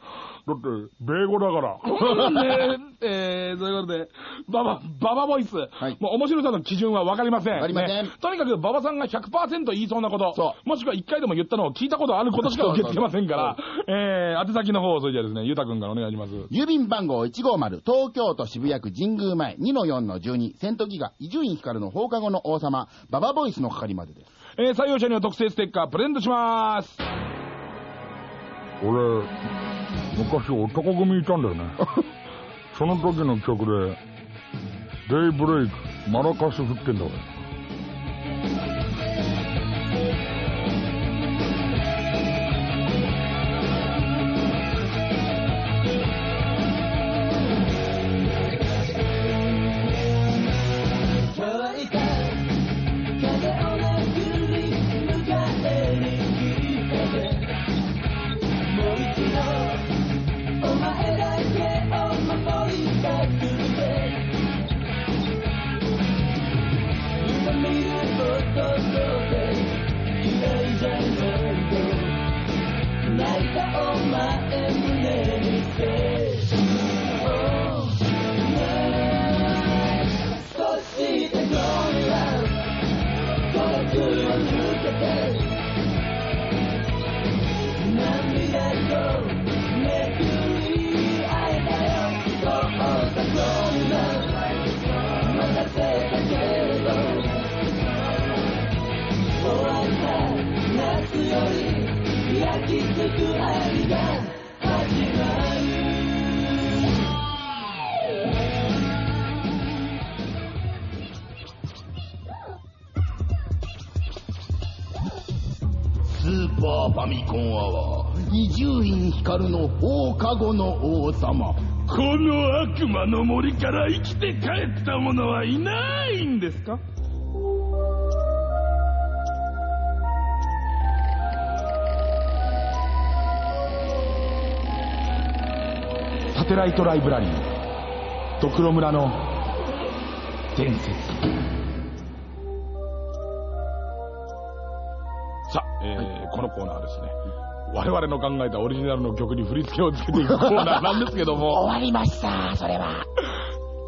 だって、米語だから。ね えー、そういうことで、ババ、ババボイス。はいもう面白さの基準はわかりません。わかりませんねとにかく、馬場さんが100%言いそうなこと、そもしくは1回でも言ったのを聞いたことあることしか受け付けませんから、えー、宛先の方をそれじゃあですね、ゆうたくんからお願いします。郵便番号150、東京都渋谷区神宮前2-4-12、セントギガ、伊集院光の放課後の王様、ババボイスの係までです。えー、採用者には特製ステッカープレゼントします。俺、昔男組いたんだよね。その時の曲で、デイブレイク、マラカス振ってんだ俺。「光の放課後の王様。この悪魔の森から生きて帰った者はいないんですか？サテライトライブラリー、ドクロ村の伝説。このコーナーはですね、我々の考えたオリジナルの曲に振り付けをつけていくコーナーなんですけども、終わりました、それは。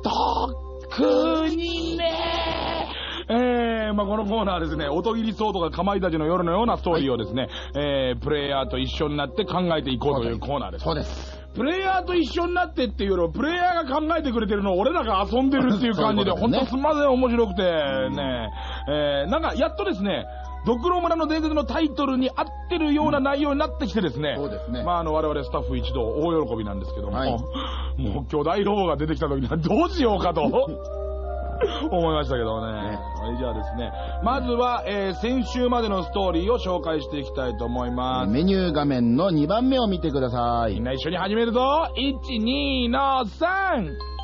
特にね、えー、まあこのコーナーはですね、音切りソードがかまいたちの夜のようなストーリーをですね、えー、プレイヤーと一緒になって考えていこうというコーナーです。そうです。プレイヤーと一緒になってっていうよりプレイヤーが考えてくれてるのを俺らが遊んでるっていう感じで、ほんとすんません、面白くて、ね、えー、なんかやっとですね、ドクロ村の伝説のタイトルに合ってるような内容になってきてですね、そうですねまああの我々スタッフ一同大喜びなんですけども、はいもう巨大ロボが出てきた時にはどうしようかと 思いましたけどね。ねはいじゃあですね、まずは、えー先週までのストーリーを紹介していきたいと思います。メニュー画面の2番目を見てください。みんな一緒に始めるぞ !1、2の 3!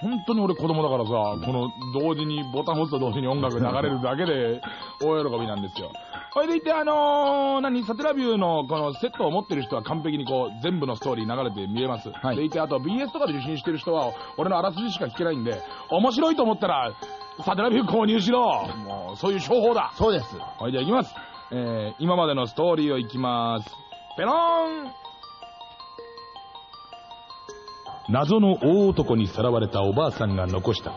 本当に俺子供だからさ、この同時に、ボタン押すと同時に音楽流れるだけで 大喜びなんですよ。これでいて、あのー、何、サテラビューのこのセットを持ってる人は完璧にこう、全部のストーリー流れて見えます。はいでいて、あと BS とかで受信してる人は、俺のあらすじしか聞けないんで、面白いと思ったら、サテラビュー購入しろもう、そういう商法だそうです。はい、じゃあ行きます。えー、今までのストーリーを行きます。ペローン謎の大男にさらわれたおばあさんが残した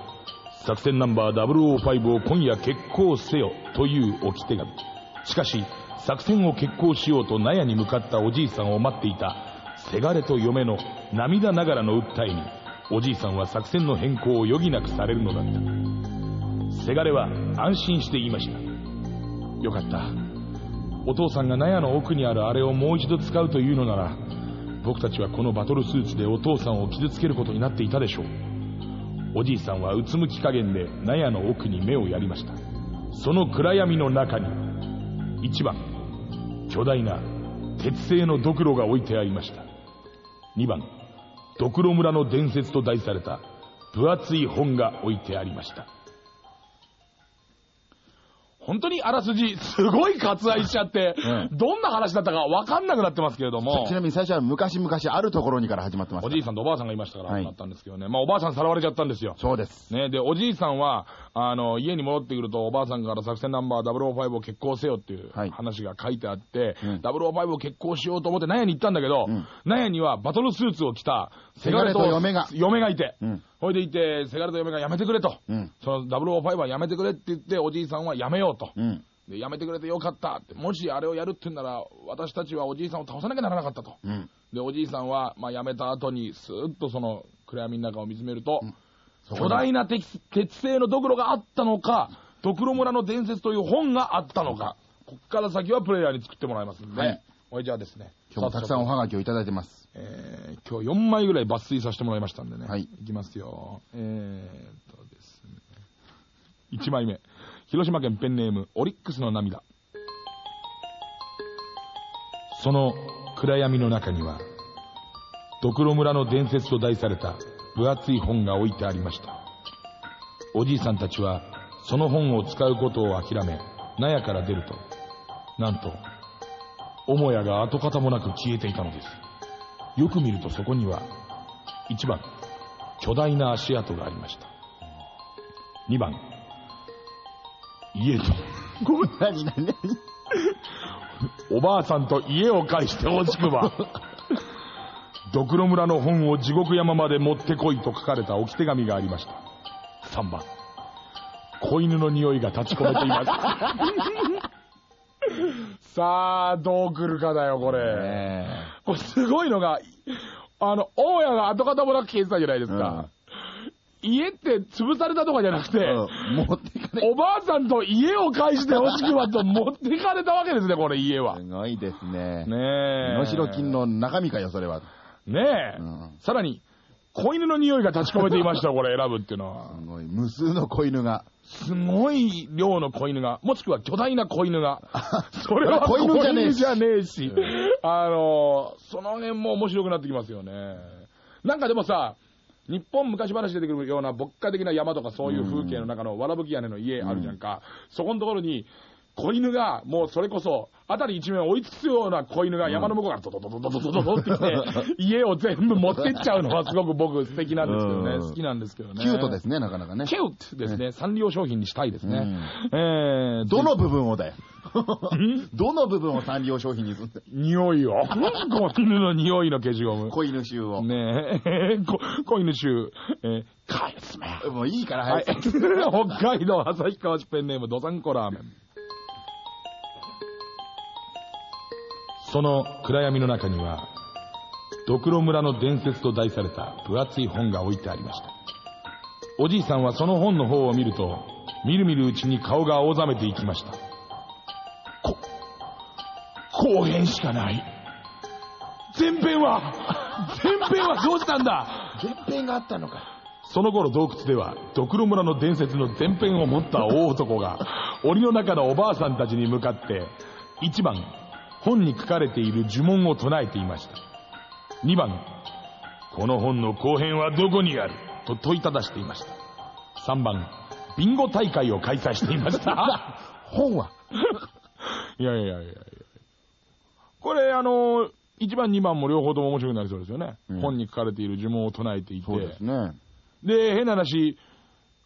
作戦ナンバー005を今夜決行せよという置き手紙。しかし、作戦を決行しようと納屋に向かったおじいさんを待っていたせがれと嫁の涙ながらの訴えに、おじいさんは作戦の変更を余儀なくされるのだった。せがれは安心して言いました。よかった。お父さんが納屋の奥にあるあれをもう一度使うというのなら、僕たちはこのバトルスーツでお父さんを傷つけることになっていたでしょう。おじいさんはうつむき加減で納屋の奥に目をやりました。その暗闇の中に、1番、巨大な鉄製のドクロが置いてありました。2番、ドクロ村の伝説と題された分厚い本が置いてありました。本当にあらすじ、すごい割愛しちゃって、うどんな話だったか分かんなくなってますけれどもち、なみに最初は昔々あるところにから始まってますおじいさんとおばあさんがいましたから、はいなったんですけどね。まあおばあさんさらわれちゃったんですよ。そうです。ね、で、おじいさんは、あの、家に戻ってくると、おばあさんから作戦ナンバー005を決行せよっていうはい話が書いてあって、うん005を決行しようと思って納屋に行ったんだけど、うん納屋にはバトルスーツを着たせがれと嫁が嫁がいて、うん。ほいでいて、せがれと嫁がやめてくれと。うん。その005はやめてくれって言って、おじいさんはやめようと。うん。で、やめてくれてよかったって。もしあれをやるって言うんなら、私たちはおじいさんを倒さなきゃならなかったと。うん。で、おじいさんは、まあ、辞めた後に、スーッとその暗闇の中を見つめると、そこに巨大な鉄鉄製のドクロがあったのか、ドクロ村の伝説という本があったのか、こっから先はプレイヤーに作ってもらいますんで、はい。おいじゃあですね、今日もたくさんおはがきをいただいてます。えー、今日4枚ぐらい抜粋させてもらいましたんでね、はい。いきますよ。えーっとですね、1枚目、広島県ペンネーム、オリックスの涙。その暗闇の中には、ドクロ村の伝説と題された分厚い本が置いてありました。おじいさんたちは、その本を使うことを諦め、納屋から出ると、なんと、母屋が跡形もなく消えていたのです。よく見るとそこには、1番、巨大な足跡がありました。2番、家と、ごめん、何、何、何おばあさんと家を返してほしくば、ドクロ村の本を地獄山まで持ってこいと書かれた置き手紙がありました。3番、子犬の匂いが立ち込めています。さあ、どう来るかだよ、これ。えこれすごいのが、あの、大家が跡形もなく消えてたじゃないですか。家って潰されたとかじゃなくて、えうん持ってかおばあさんと家を返してほしくはと持ってかれたわけですね、これ家は。すごいですね。ねえ。身代金の中身かよ、それは。ねえ、うんさらに、子犬の匂いが立ち込めていました、これ選ぶっていうのは。すごい。無数の子犬が。すごい量の子犬が、もしくは巨大な子犬が。それは子犬じゃねえし。あの、その辺も面白くなってきますよね。なんかでもさ、日本昔話出てくるような牧歌的な山とかそういう風景の中のわらぶき屋根の家あるじゃんか。そこのところに、子犬が、もうそれこそ、辺り一面追い尽くすような子犬が山の向こうからドドドドドドドドってきて、家を全部持ってっちゃうのはすごく僕素敵なんですけどね。うん好きなんですけどね。キュートですね、なかなかね。キュートですね。サンリオ商品にしたいですね。うんえー、どの部分をだよ。どの部分をサンリオ商品にすんだよ匂いを。子犬の匂いの消しゴム。子犬臭を。ねえ、こ子犬臭、えー、返すめ。もういいからは早い。く。北海道旭川市ペンネーム、どさんこラーメン。その暗闇の中には、ドクロ村の伝説と題された分厚い本が置いてありました。おじいさんはその本の方を見ると、みるみるうちに顔が青ざめていきました。こ、後編しかない。前編は、前編はどうしたんだ？前編があったのか。その頃洞窟では、ドクロ村の伝説の前編を持った大男が、檻の中のおばあさんたちに向かって、1番、本に書かれている呪文を唱えていました。2番、この本の後編はどこにある？と問いただしていました。3番、ビンゴ大会を開催していました。本は？いやいやいやいやこれ、あの、1番、2番も両方とも面白くなりそうですよね。うん本に書かれている呪文を唱えていて。そうですね。で、変な話、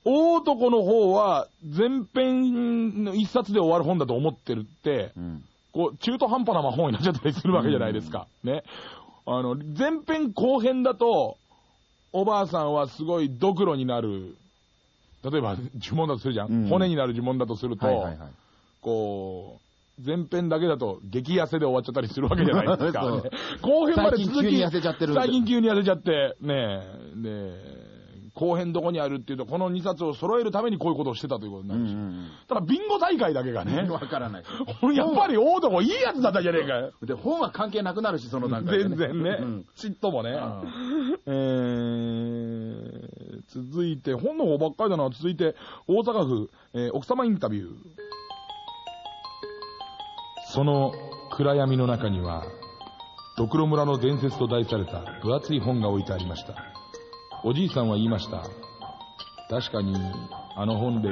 大男の方は前編の一冊で終わる本だと思ってるって、うん。こう、中途半端な本になっちゃったりするわけじゃないですか。ね。あの、前編後編だと、おばあさんはすごいドクロになる、例えば呪文だとするじゃん。うん骨になる呪文だとすると、はいはいはい。こう、前編だけだと激痩せで終わっちゃったりするわけじゃないですか。後編まで続き最近急に痩せちゃってるんで最近急に痩せちゃって、ねえ、で、後編どこにあるっていうと、この2冊を揃えるためにこういうことをしてたということになるし。うんうんただ、ビンゴ大会だけがねうん。、わからない。やっぱり大男いいやつだったじゃねえかよ。で、本は関係なくなるし、その段階で全然ねうん。嫉妬もね。えー、続いて、本の方ばっかりだな。続いて、大阪府、えー奥様インタビュー。その暗闇の中には、ドクロ村の伝説と題された分厚い本が置いてありました。おじいさんは言いました。確かに、あの本で、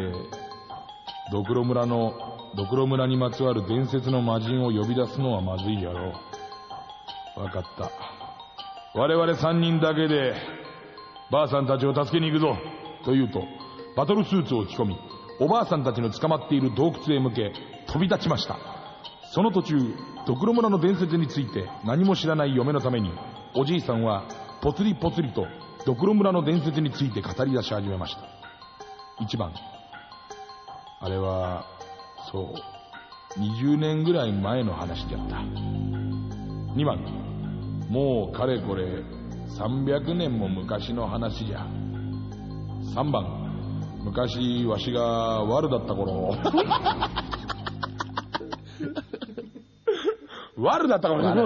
ドクロ村の、ドクロ村にまつわる伝説の魔人を呼び出すのはまずいやろう。わかった。我々三人だけで、ばあさんたちを助けに行くぞ。と言うと、バトルスーツを着込み、おばあさんたちの捕まっている洞窟へ向け、飛び立ちました。その途中、ドクロ村の伝説について何も知らない嫁のために、おじいさんはぽつりぽつりとドクロ村の伝説について語り出し始めました。1番。あれは、そう、20年ぐらい前の話じゃった。2番。もうかれこれ300年も昔の話じゃ。3番。昔わしが悪だった頃。悪だった頃だね。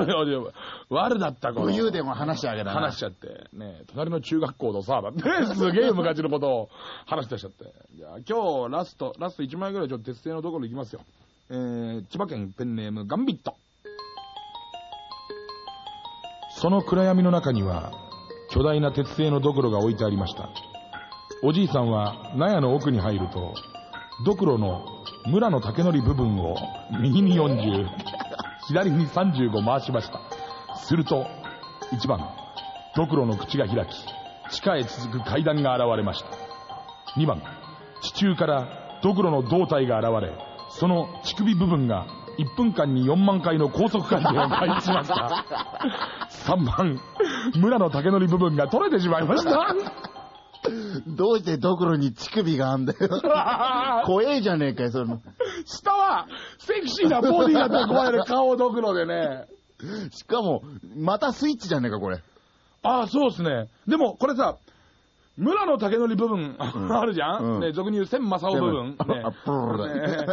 悪だった頃。武勇伝を話してあげたな。話しちゃって、ね、隣の中学校のさ、だって、すげえ昔のことを話し出しちゃって。じゃあ今日ラスト、ラスト1枚ぐらいちょっと鉄製のところ行きますよ。えー、千葉県ペンネームガンビット。その暗闇の中には、巨大な鉄製のドクロが置いてありました。おじいさんは納屋の奥に入ると、ドクロの村の竹のり部分を右に40、左に35回しました。すると、1番、ドクロの口が開き、地下へ続く階段が現れました。2番、地中からドクロの胴体が現れ、その乳首部分が1分間に4万回の高速回転を開始しました。3番、村の竹のり部分が取れてしまいました。どうしてドクロに乳首があんだよ。怖えじゃねえかよ、その。下はセクシーなボディが蓄える顔ドクロでね。しかも、またスイッチじゃねえか、これ。ああ、そうですね。でも、これさ、村の竹のり部分、あるじゃん、うんね、俗に言う千正夫部分。ねあプルルね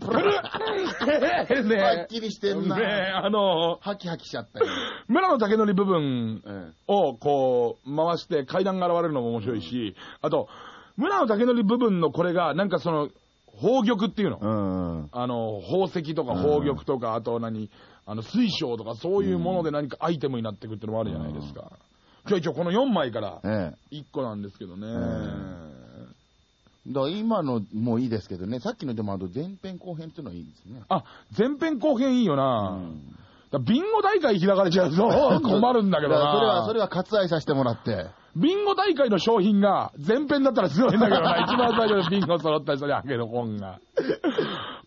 プルルねはっきりしてんな。ねあの、ハキハキしちゃったよ。村の竹のり部分うんをこう回して階段が現れるのも面白いし、あと、村の竹のり部分のこれがなんかその、宝玉っていうの。うん。あの、宝石とか宝玉とか、あと何、あの、水晶とかそういうもので何かアイテムになっていくっていうのもあるじゃないですか。今日一応この4枚からえ1個なんですけどね。え。だから今のもいいですけどね、さっきのでもあと前編後編っていうのはいいですね。あ、前編後編いいよな。うんビンゴ大会開かれちゃうと 困るんだけどだからそれは、な。それは割愛させてもらって。ビンゴ大会の商品が前編だったらすごいんだけどな。一番最初にビンゴ揃った人にあげる本が。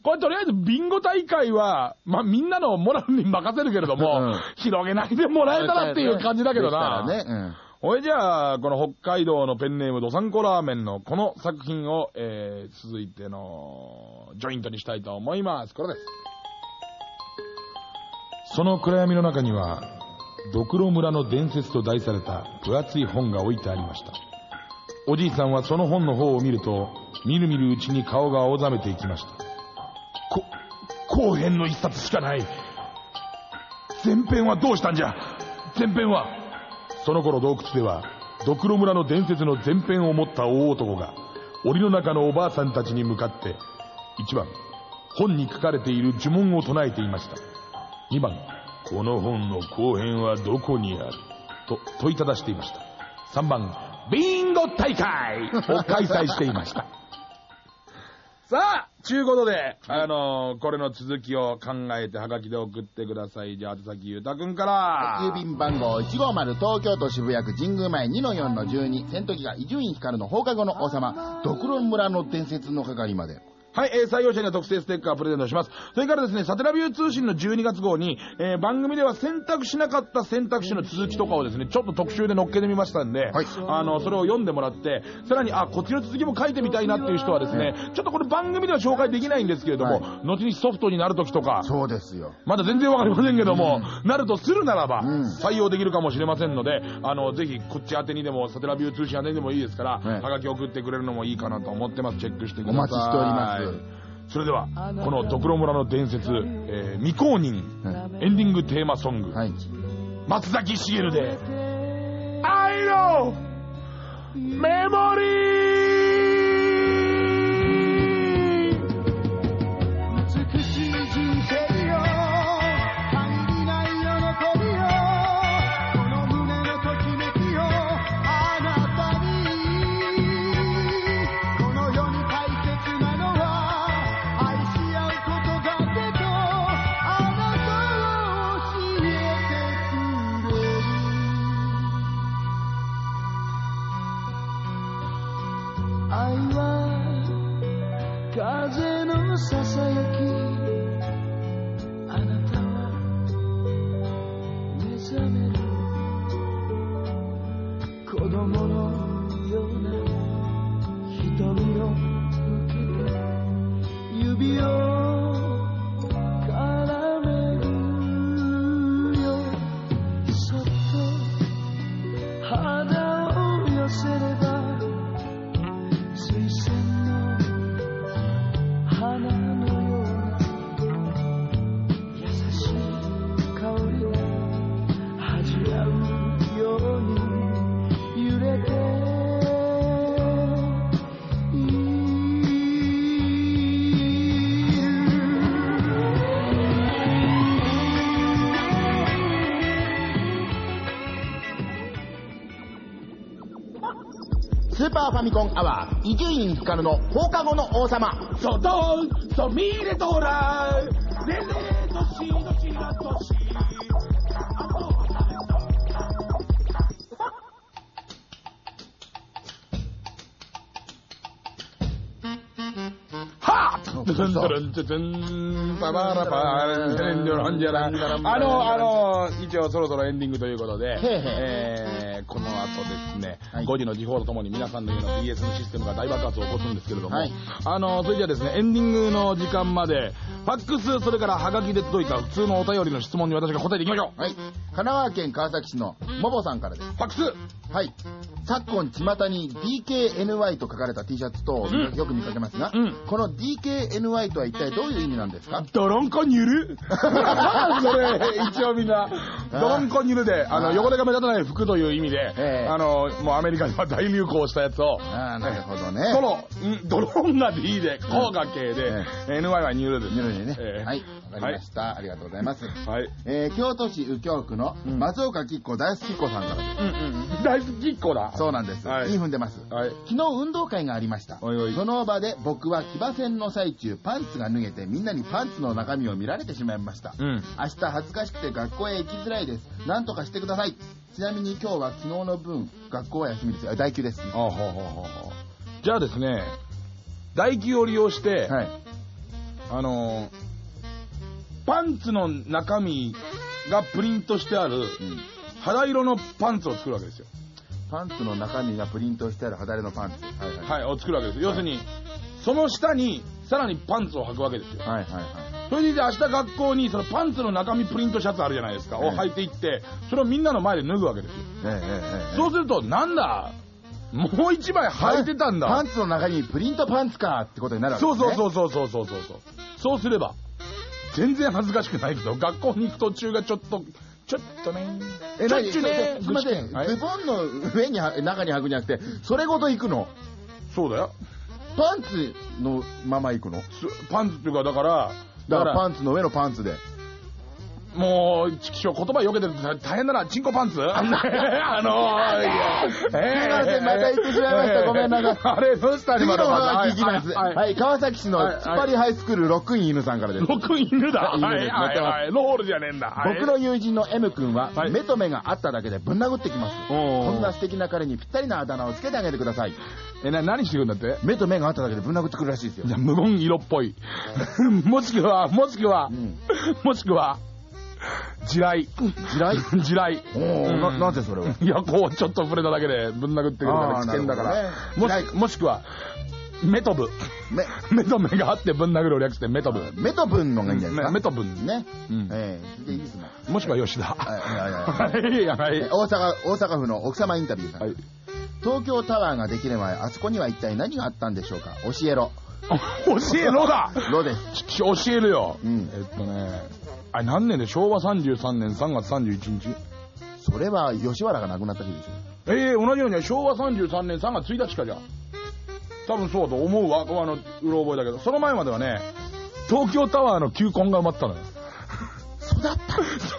これとりあえずビンゴ大会は、まあみんなのモラルに任せるけれども、うん広げないでもらえたらっていう感じだけどな。でしたらね。おいじゃあ、この北海道のペンネームどさんこラーメンのこの作品を、えー、続いてのジョイントにしたいと思います。これです。その暗闇の中には、ドクロ村の伝説と題された分厚い本が置いてありました。おじいさんはその本の方を見ると、みるみるうちに顔が青ざめていきました。こ、後編の一冊しかない。前編はどうしたんじゃ？前編はその頃洞窟では、ドクロ村の伝説の前編を持った大男が、檻の中のおばあさんたちに向かって、1番、本に書かれている呪文を唱えていました。2番、この本の後編はどこにある？と問いただしていました。3番、ビンゴ大会 を開催していました。さあ、ちゅうことで、あのーこれの続きを考えて、はがきで送ってください。じゃあ、宛先ゆうたくんから。郵便番号150東京都渋谷区神宮前2の4の12戦闘機が伊集院光の放課後の王様ドクロ村の伝説の係まではい、えー採用者には特製ステッカープレゼントします。それからですね、サテラビュー通信の12月号に、えー番組では選択しなかった選択肢の続きとかをですね、ちょっと特集で載っけてみましたんで、はい。あの、それを読んでもらって、さらに、あ、こっちの続きも書いてみたいなっていう人はですね、ちょっとこれ番組では紹介できないんですけれども、は後にソフトになるときとか、そうですよ。まだ全然わかりませんけども、なるとするならば、うん。採用できるかもしれませんので、あの、ぜひ、こっち宛てにでも、サテラビュー通信宛てにでもいいですから、ねはがき送ってくれるのもいいかなと思ってます。チェックしてください。お待ちしておりますそれでは、このドクロ村の伝説、えー未公認、エンディングテーマソング、はい。松崎しげるで、愛のメァミコンアワー伊集院光の放課後の王様そどん、そみれとら、ねねとしどしらとし。はぁそうドゥンドゥルンドゥドゥンパパラパーンジャランジャランあの、あの、一応そろそろエンディングということで、へえーですね、はい。5時の時報とともに皆さんのような BS のシステムが大爆発を起こすんですけれども、はい。あの、それじゃあですね、エンディングの時間まで、ファックス、それからハガキで届いた普通のお便りの質問に私が答えていきましょう。はい。神奈川県川崎市のもぼさんからです。ファックス。はい。昨今、巷に DKNY と書かれた T シャツと、うん。よく見かけますが、うん。この DKNY とは一体どういう意味なんですか？ドロンコニュル？それ、一応みんな、ドロンコニュルで、あの、汚れが目立たない服という意味で、ええ。あの、もうアメリカでは大流行したやつを、ああ、なるほどね。その、んドローンが D で、こうが K で、NY はニュルです。ニュルでね。ええ。はい。わかりました。ありがとうございます。はい。えー京都市右京区のうん松岡吉子大好きっ子さんからです。うんうん。大好きっ子だ。そうなんです。はいいい踏んでます。はい。昨日運動会がありました。おいおいその場で僕は騎馬戦の最中、パンツが脱げてみんなにパンツの中身を見られてしまいました。うん。明日恥ずかしくて学校へ行きづらいです。なんとかしてください。ちなみに今日は昨日の分、学校は休みですよ。あ第9です。あほうほうほうほうじゃあですね、代休を利用して、はい。あのーパンツの中身がプリントしてあるうん肌色のパンツを作るわけですよ。パンツの中身がプリントしてある肌色のパンツ。はいはい。はい、を作るわけです。要するに、その下にさらにパンツを履くわけですよ。はいはいはい。それで明日学校にそのパンツの中身プリントシャツあるじゃないですか、ええを履いていって、それをみんなの前で脱ぐわけですよ。ええええええそうすると、なんだもう一枚履いてたんだ。パンツの中にプリントパンツかってことになるわけですね。そうそうそうそうそうそうそう。そうすれば、全然恥ずかしくないけど、学校に行く途中がちょっと、ちょっとね、え、ちょっ何ちゅね、すいません。はい。ズボンの上には、中に履くんじゃなくて、それごと行くの？そうだよ。パンツのまま行くの？すパンツっていうか、だから、だからパンツの上のパンツで。もう、ちくしょう言葉よけてると大変だな、チンコパンツ？あのー、すいませんまた言ってしまいましたごめんなさいあれ、どうした次の今のは聞きます。はい。はい、川崎市のはい突っ張りハイスクールロックイン犬さんからです。僕犬だ。犬はい、ですはい、はい。ロールじゃねえんだ。はい僕の友人の M 君ははい目と目があっただけでぶん殴ってきます。こんな素敵な彼にぴったりなあだ名をつけてあげてください。え、な、何してくんだって？目と目があっただけでぶん殴ってくるらしいですよじ。ゃあ無言色っぽい。もしくは、もしくは、うんもしくは、地雷。地雷？地雷。おーななぜそれを？いや、こう、ちょっと触れただけでぶん殴ってくるから危険だから。もし、もしくは、メトブ。目、目と目があってぶん殴るを略してメトブ。目とぶんのがいいんじゃないですか？メトブン。ね。うんええいいですもん。もしくは吉田。はいはいはい大阪、大阪府の奥様インタビューさん。はい。東京タワーができる前、あそこには一体何があったんでしょうか？教えろ。教えろだ ろです。ち教えるよ。うんえっとね、あれ何年で？昭和33年3月31日。それは吉原が亡くなった日でしょ。ええ同じように昭和33年3月1日かじゃ。あ多分そうだと思うわ。あのうろ覚えだけど。その前まではね東京タワーの球根が埋まってたのよ。そうだった。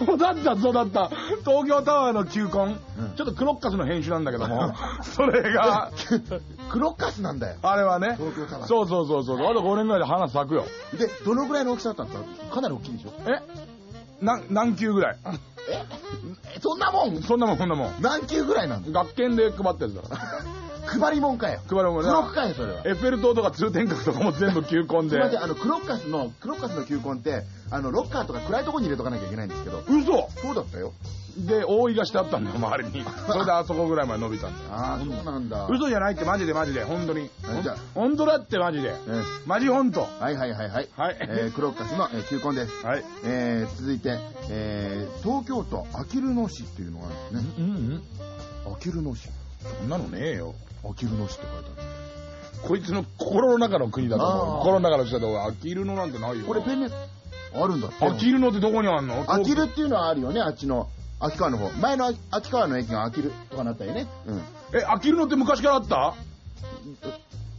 そうだったそうだった。東京タワーの球根、うん。ちょっとクロッカスの編集なんだけども。それが クロッカスなんだよ。あれはね東京タワー。そうそうそうそう。あと5年ぐらいで花咲くよ。で、どのぐらいの大きさだったんですかかなり大きいでしょ。え？な何球ぐらい？ええそんなもん？そんなもんそんなもん。何球ぐらいなの学研で配ったやつだから。配りもんかよ。配るもんねクロッかよ、それは。エッフェル塔とか通天閣とかも全部球根で。すいません、あの、クロッカスの、クロッカスの球根って、あの、ロッカーとか暗いとこに入れとかなきゃいけないんですけど、嘘！そうだったよ。で覆いがしてあったんだよ周りに それであそこぐらいまで伸びたんだよああ、そうなんだ。嘘じゃないってマジでマジで本当に本当だってマジでえマジ本当はいはいはいはい。はいえークロッカスの、えー球根です。はいえー続いて、えー東京都あきる野市っていうのがあるんですね。うんうんあきる野市。そんなのねえよあきる野市って書いてある。こいつの心の中の国だと思う心の中の人だと思う飽きるのなんてないよこれペンネあるんだって。飽きるのってどこにあんの？あきるっていうのはあるよね、あっちの。秋川の方。前の秋川の駅があきるとかなったよね。うん。え飽きるのって昔からあった？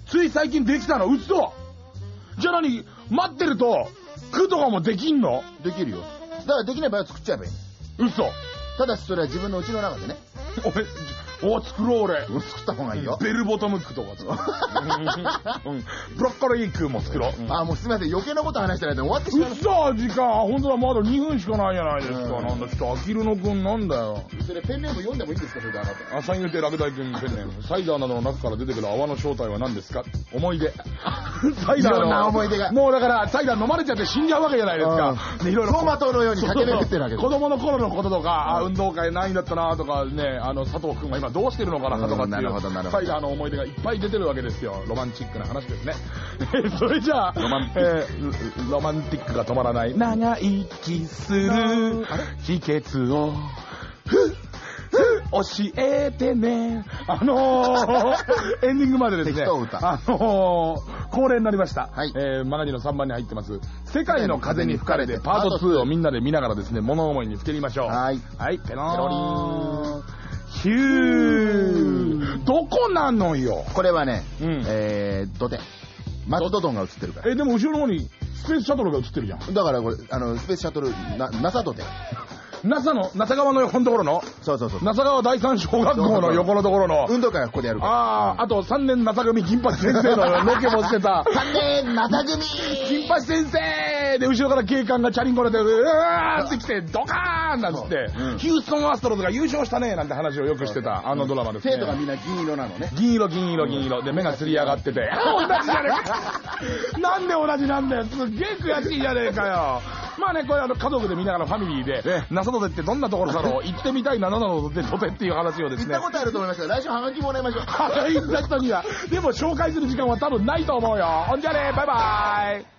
つい最近できたの？嘘じゃあ何？待ってると区とかもできんの？できるよ。だからできない場合は作っちゃえばいい。嘘ただしそれは自分の家の中でね。俺お作ろう俺。作った方がいいよ。ベルボトム区とか 作ろう。うん。ブロッコリー区も作ろう。あ、もうすみません。余計なこと話してないで終わってしまいまし嘘時間。本当だ。まだ2分しかないじゃないですか、うん。なんだちょっとあきるのくんなんだよ。た。それペンネーム読んでもいいんですかそれであなた。朝言うて落第君ペンネーム。サイダーなどの中から出てくる泡の正体は何ですか？思い出。サイダーの。いろんな思い出が。もうだからサイダー飲まれちゃって死んじゃうわけじゃないですか、でいろいろ走馬灯のように駆け巡ってるわけ子供の頃のこととか、あ運動会何位だったなとかねあの佐藤君は今どうしてるのかなとかっていううんなるほどなるほど。サイの思い出がいっぱい出てるわけですよ。ロマンチックな話ですね。それじゃあロマンティえーロマンティックが止まらない。長生きする。秘訣を。教えてね。あのー、エンディングまでですね、あのー、恒例になりました。はい。えー、マガジンの3番に入ってます、世界の風に吹かれてパート2をみんなで見ながらですね、物思いにふけりましょう。はい。はい、ペローン。ペロリーンヒュー。どこなのよ？これはね、うんえー、土手。松戸ドンが映ってるから。え、でも後ろの方にスペースシャトルが映ってるじゃん。だからこれ、あの、スペースシャトル、な、NASA 土手。NASA の、NASA 側の横のところの、そうそうそう。NASA 川第三小学校の横のところの、運動会はここでやるから。ああ、あと3年 NASA 組金八先生の ロケもしてた。3年、NASA 組金八先生で、後ろから警官がチャリンコで、うわーって来て、ドカーンなんつって、うんヒューストンアストロズが優勝したねなんて話をよくしてた、あのドラマですね。生徒がみんな銀色なのね。銀色、銀色、銀色。で、目がつり上がってて、あ同じじゃねえか。なんで同じなんだよ。すっげえ悔しいじゃねえかよ。まあね、これあの家族で見ながらファミリーで、那須戸手ってどんなところだろう 行ってみたいな、なのでとてっていう話をですね行った。ことあると思いますけど、来週ハガキもらいましょう。はい、行った人には。でも紹介する時間は多分ないと思うよ。ほんじゃねバイバイ。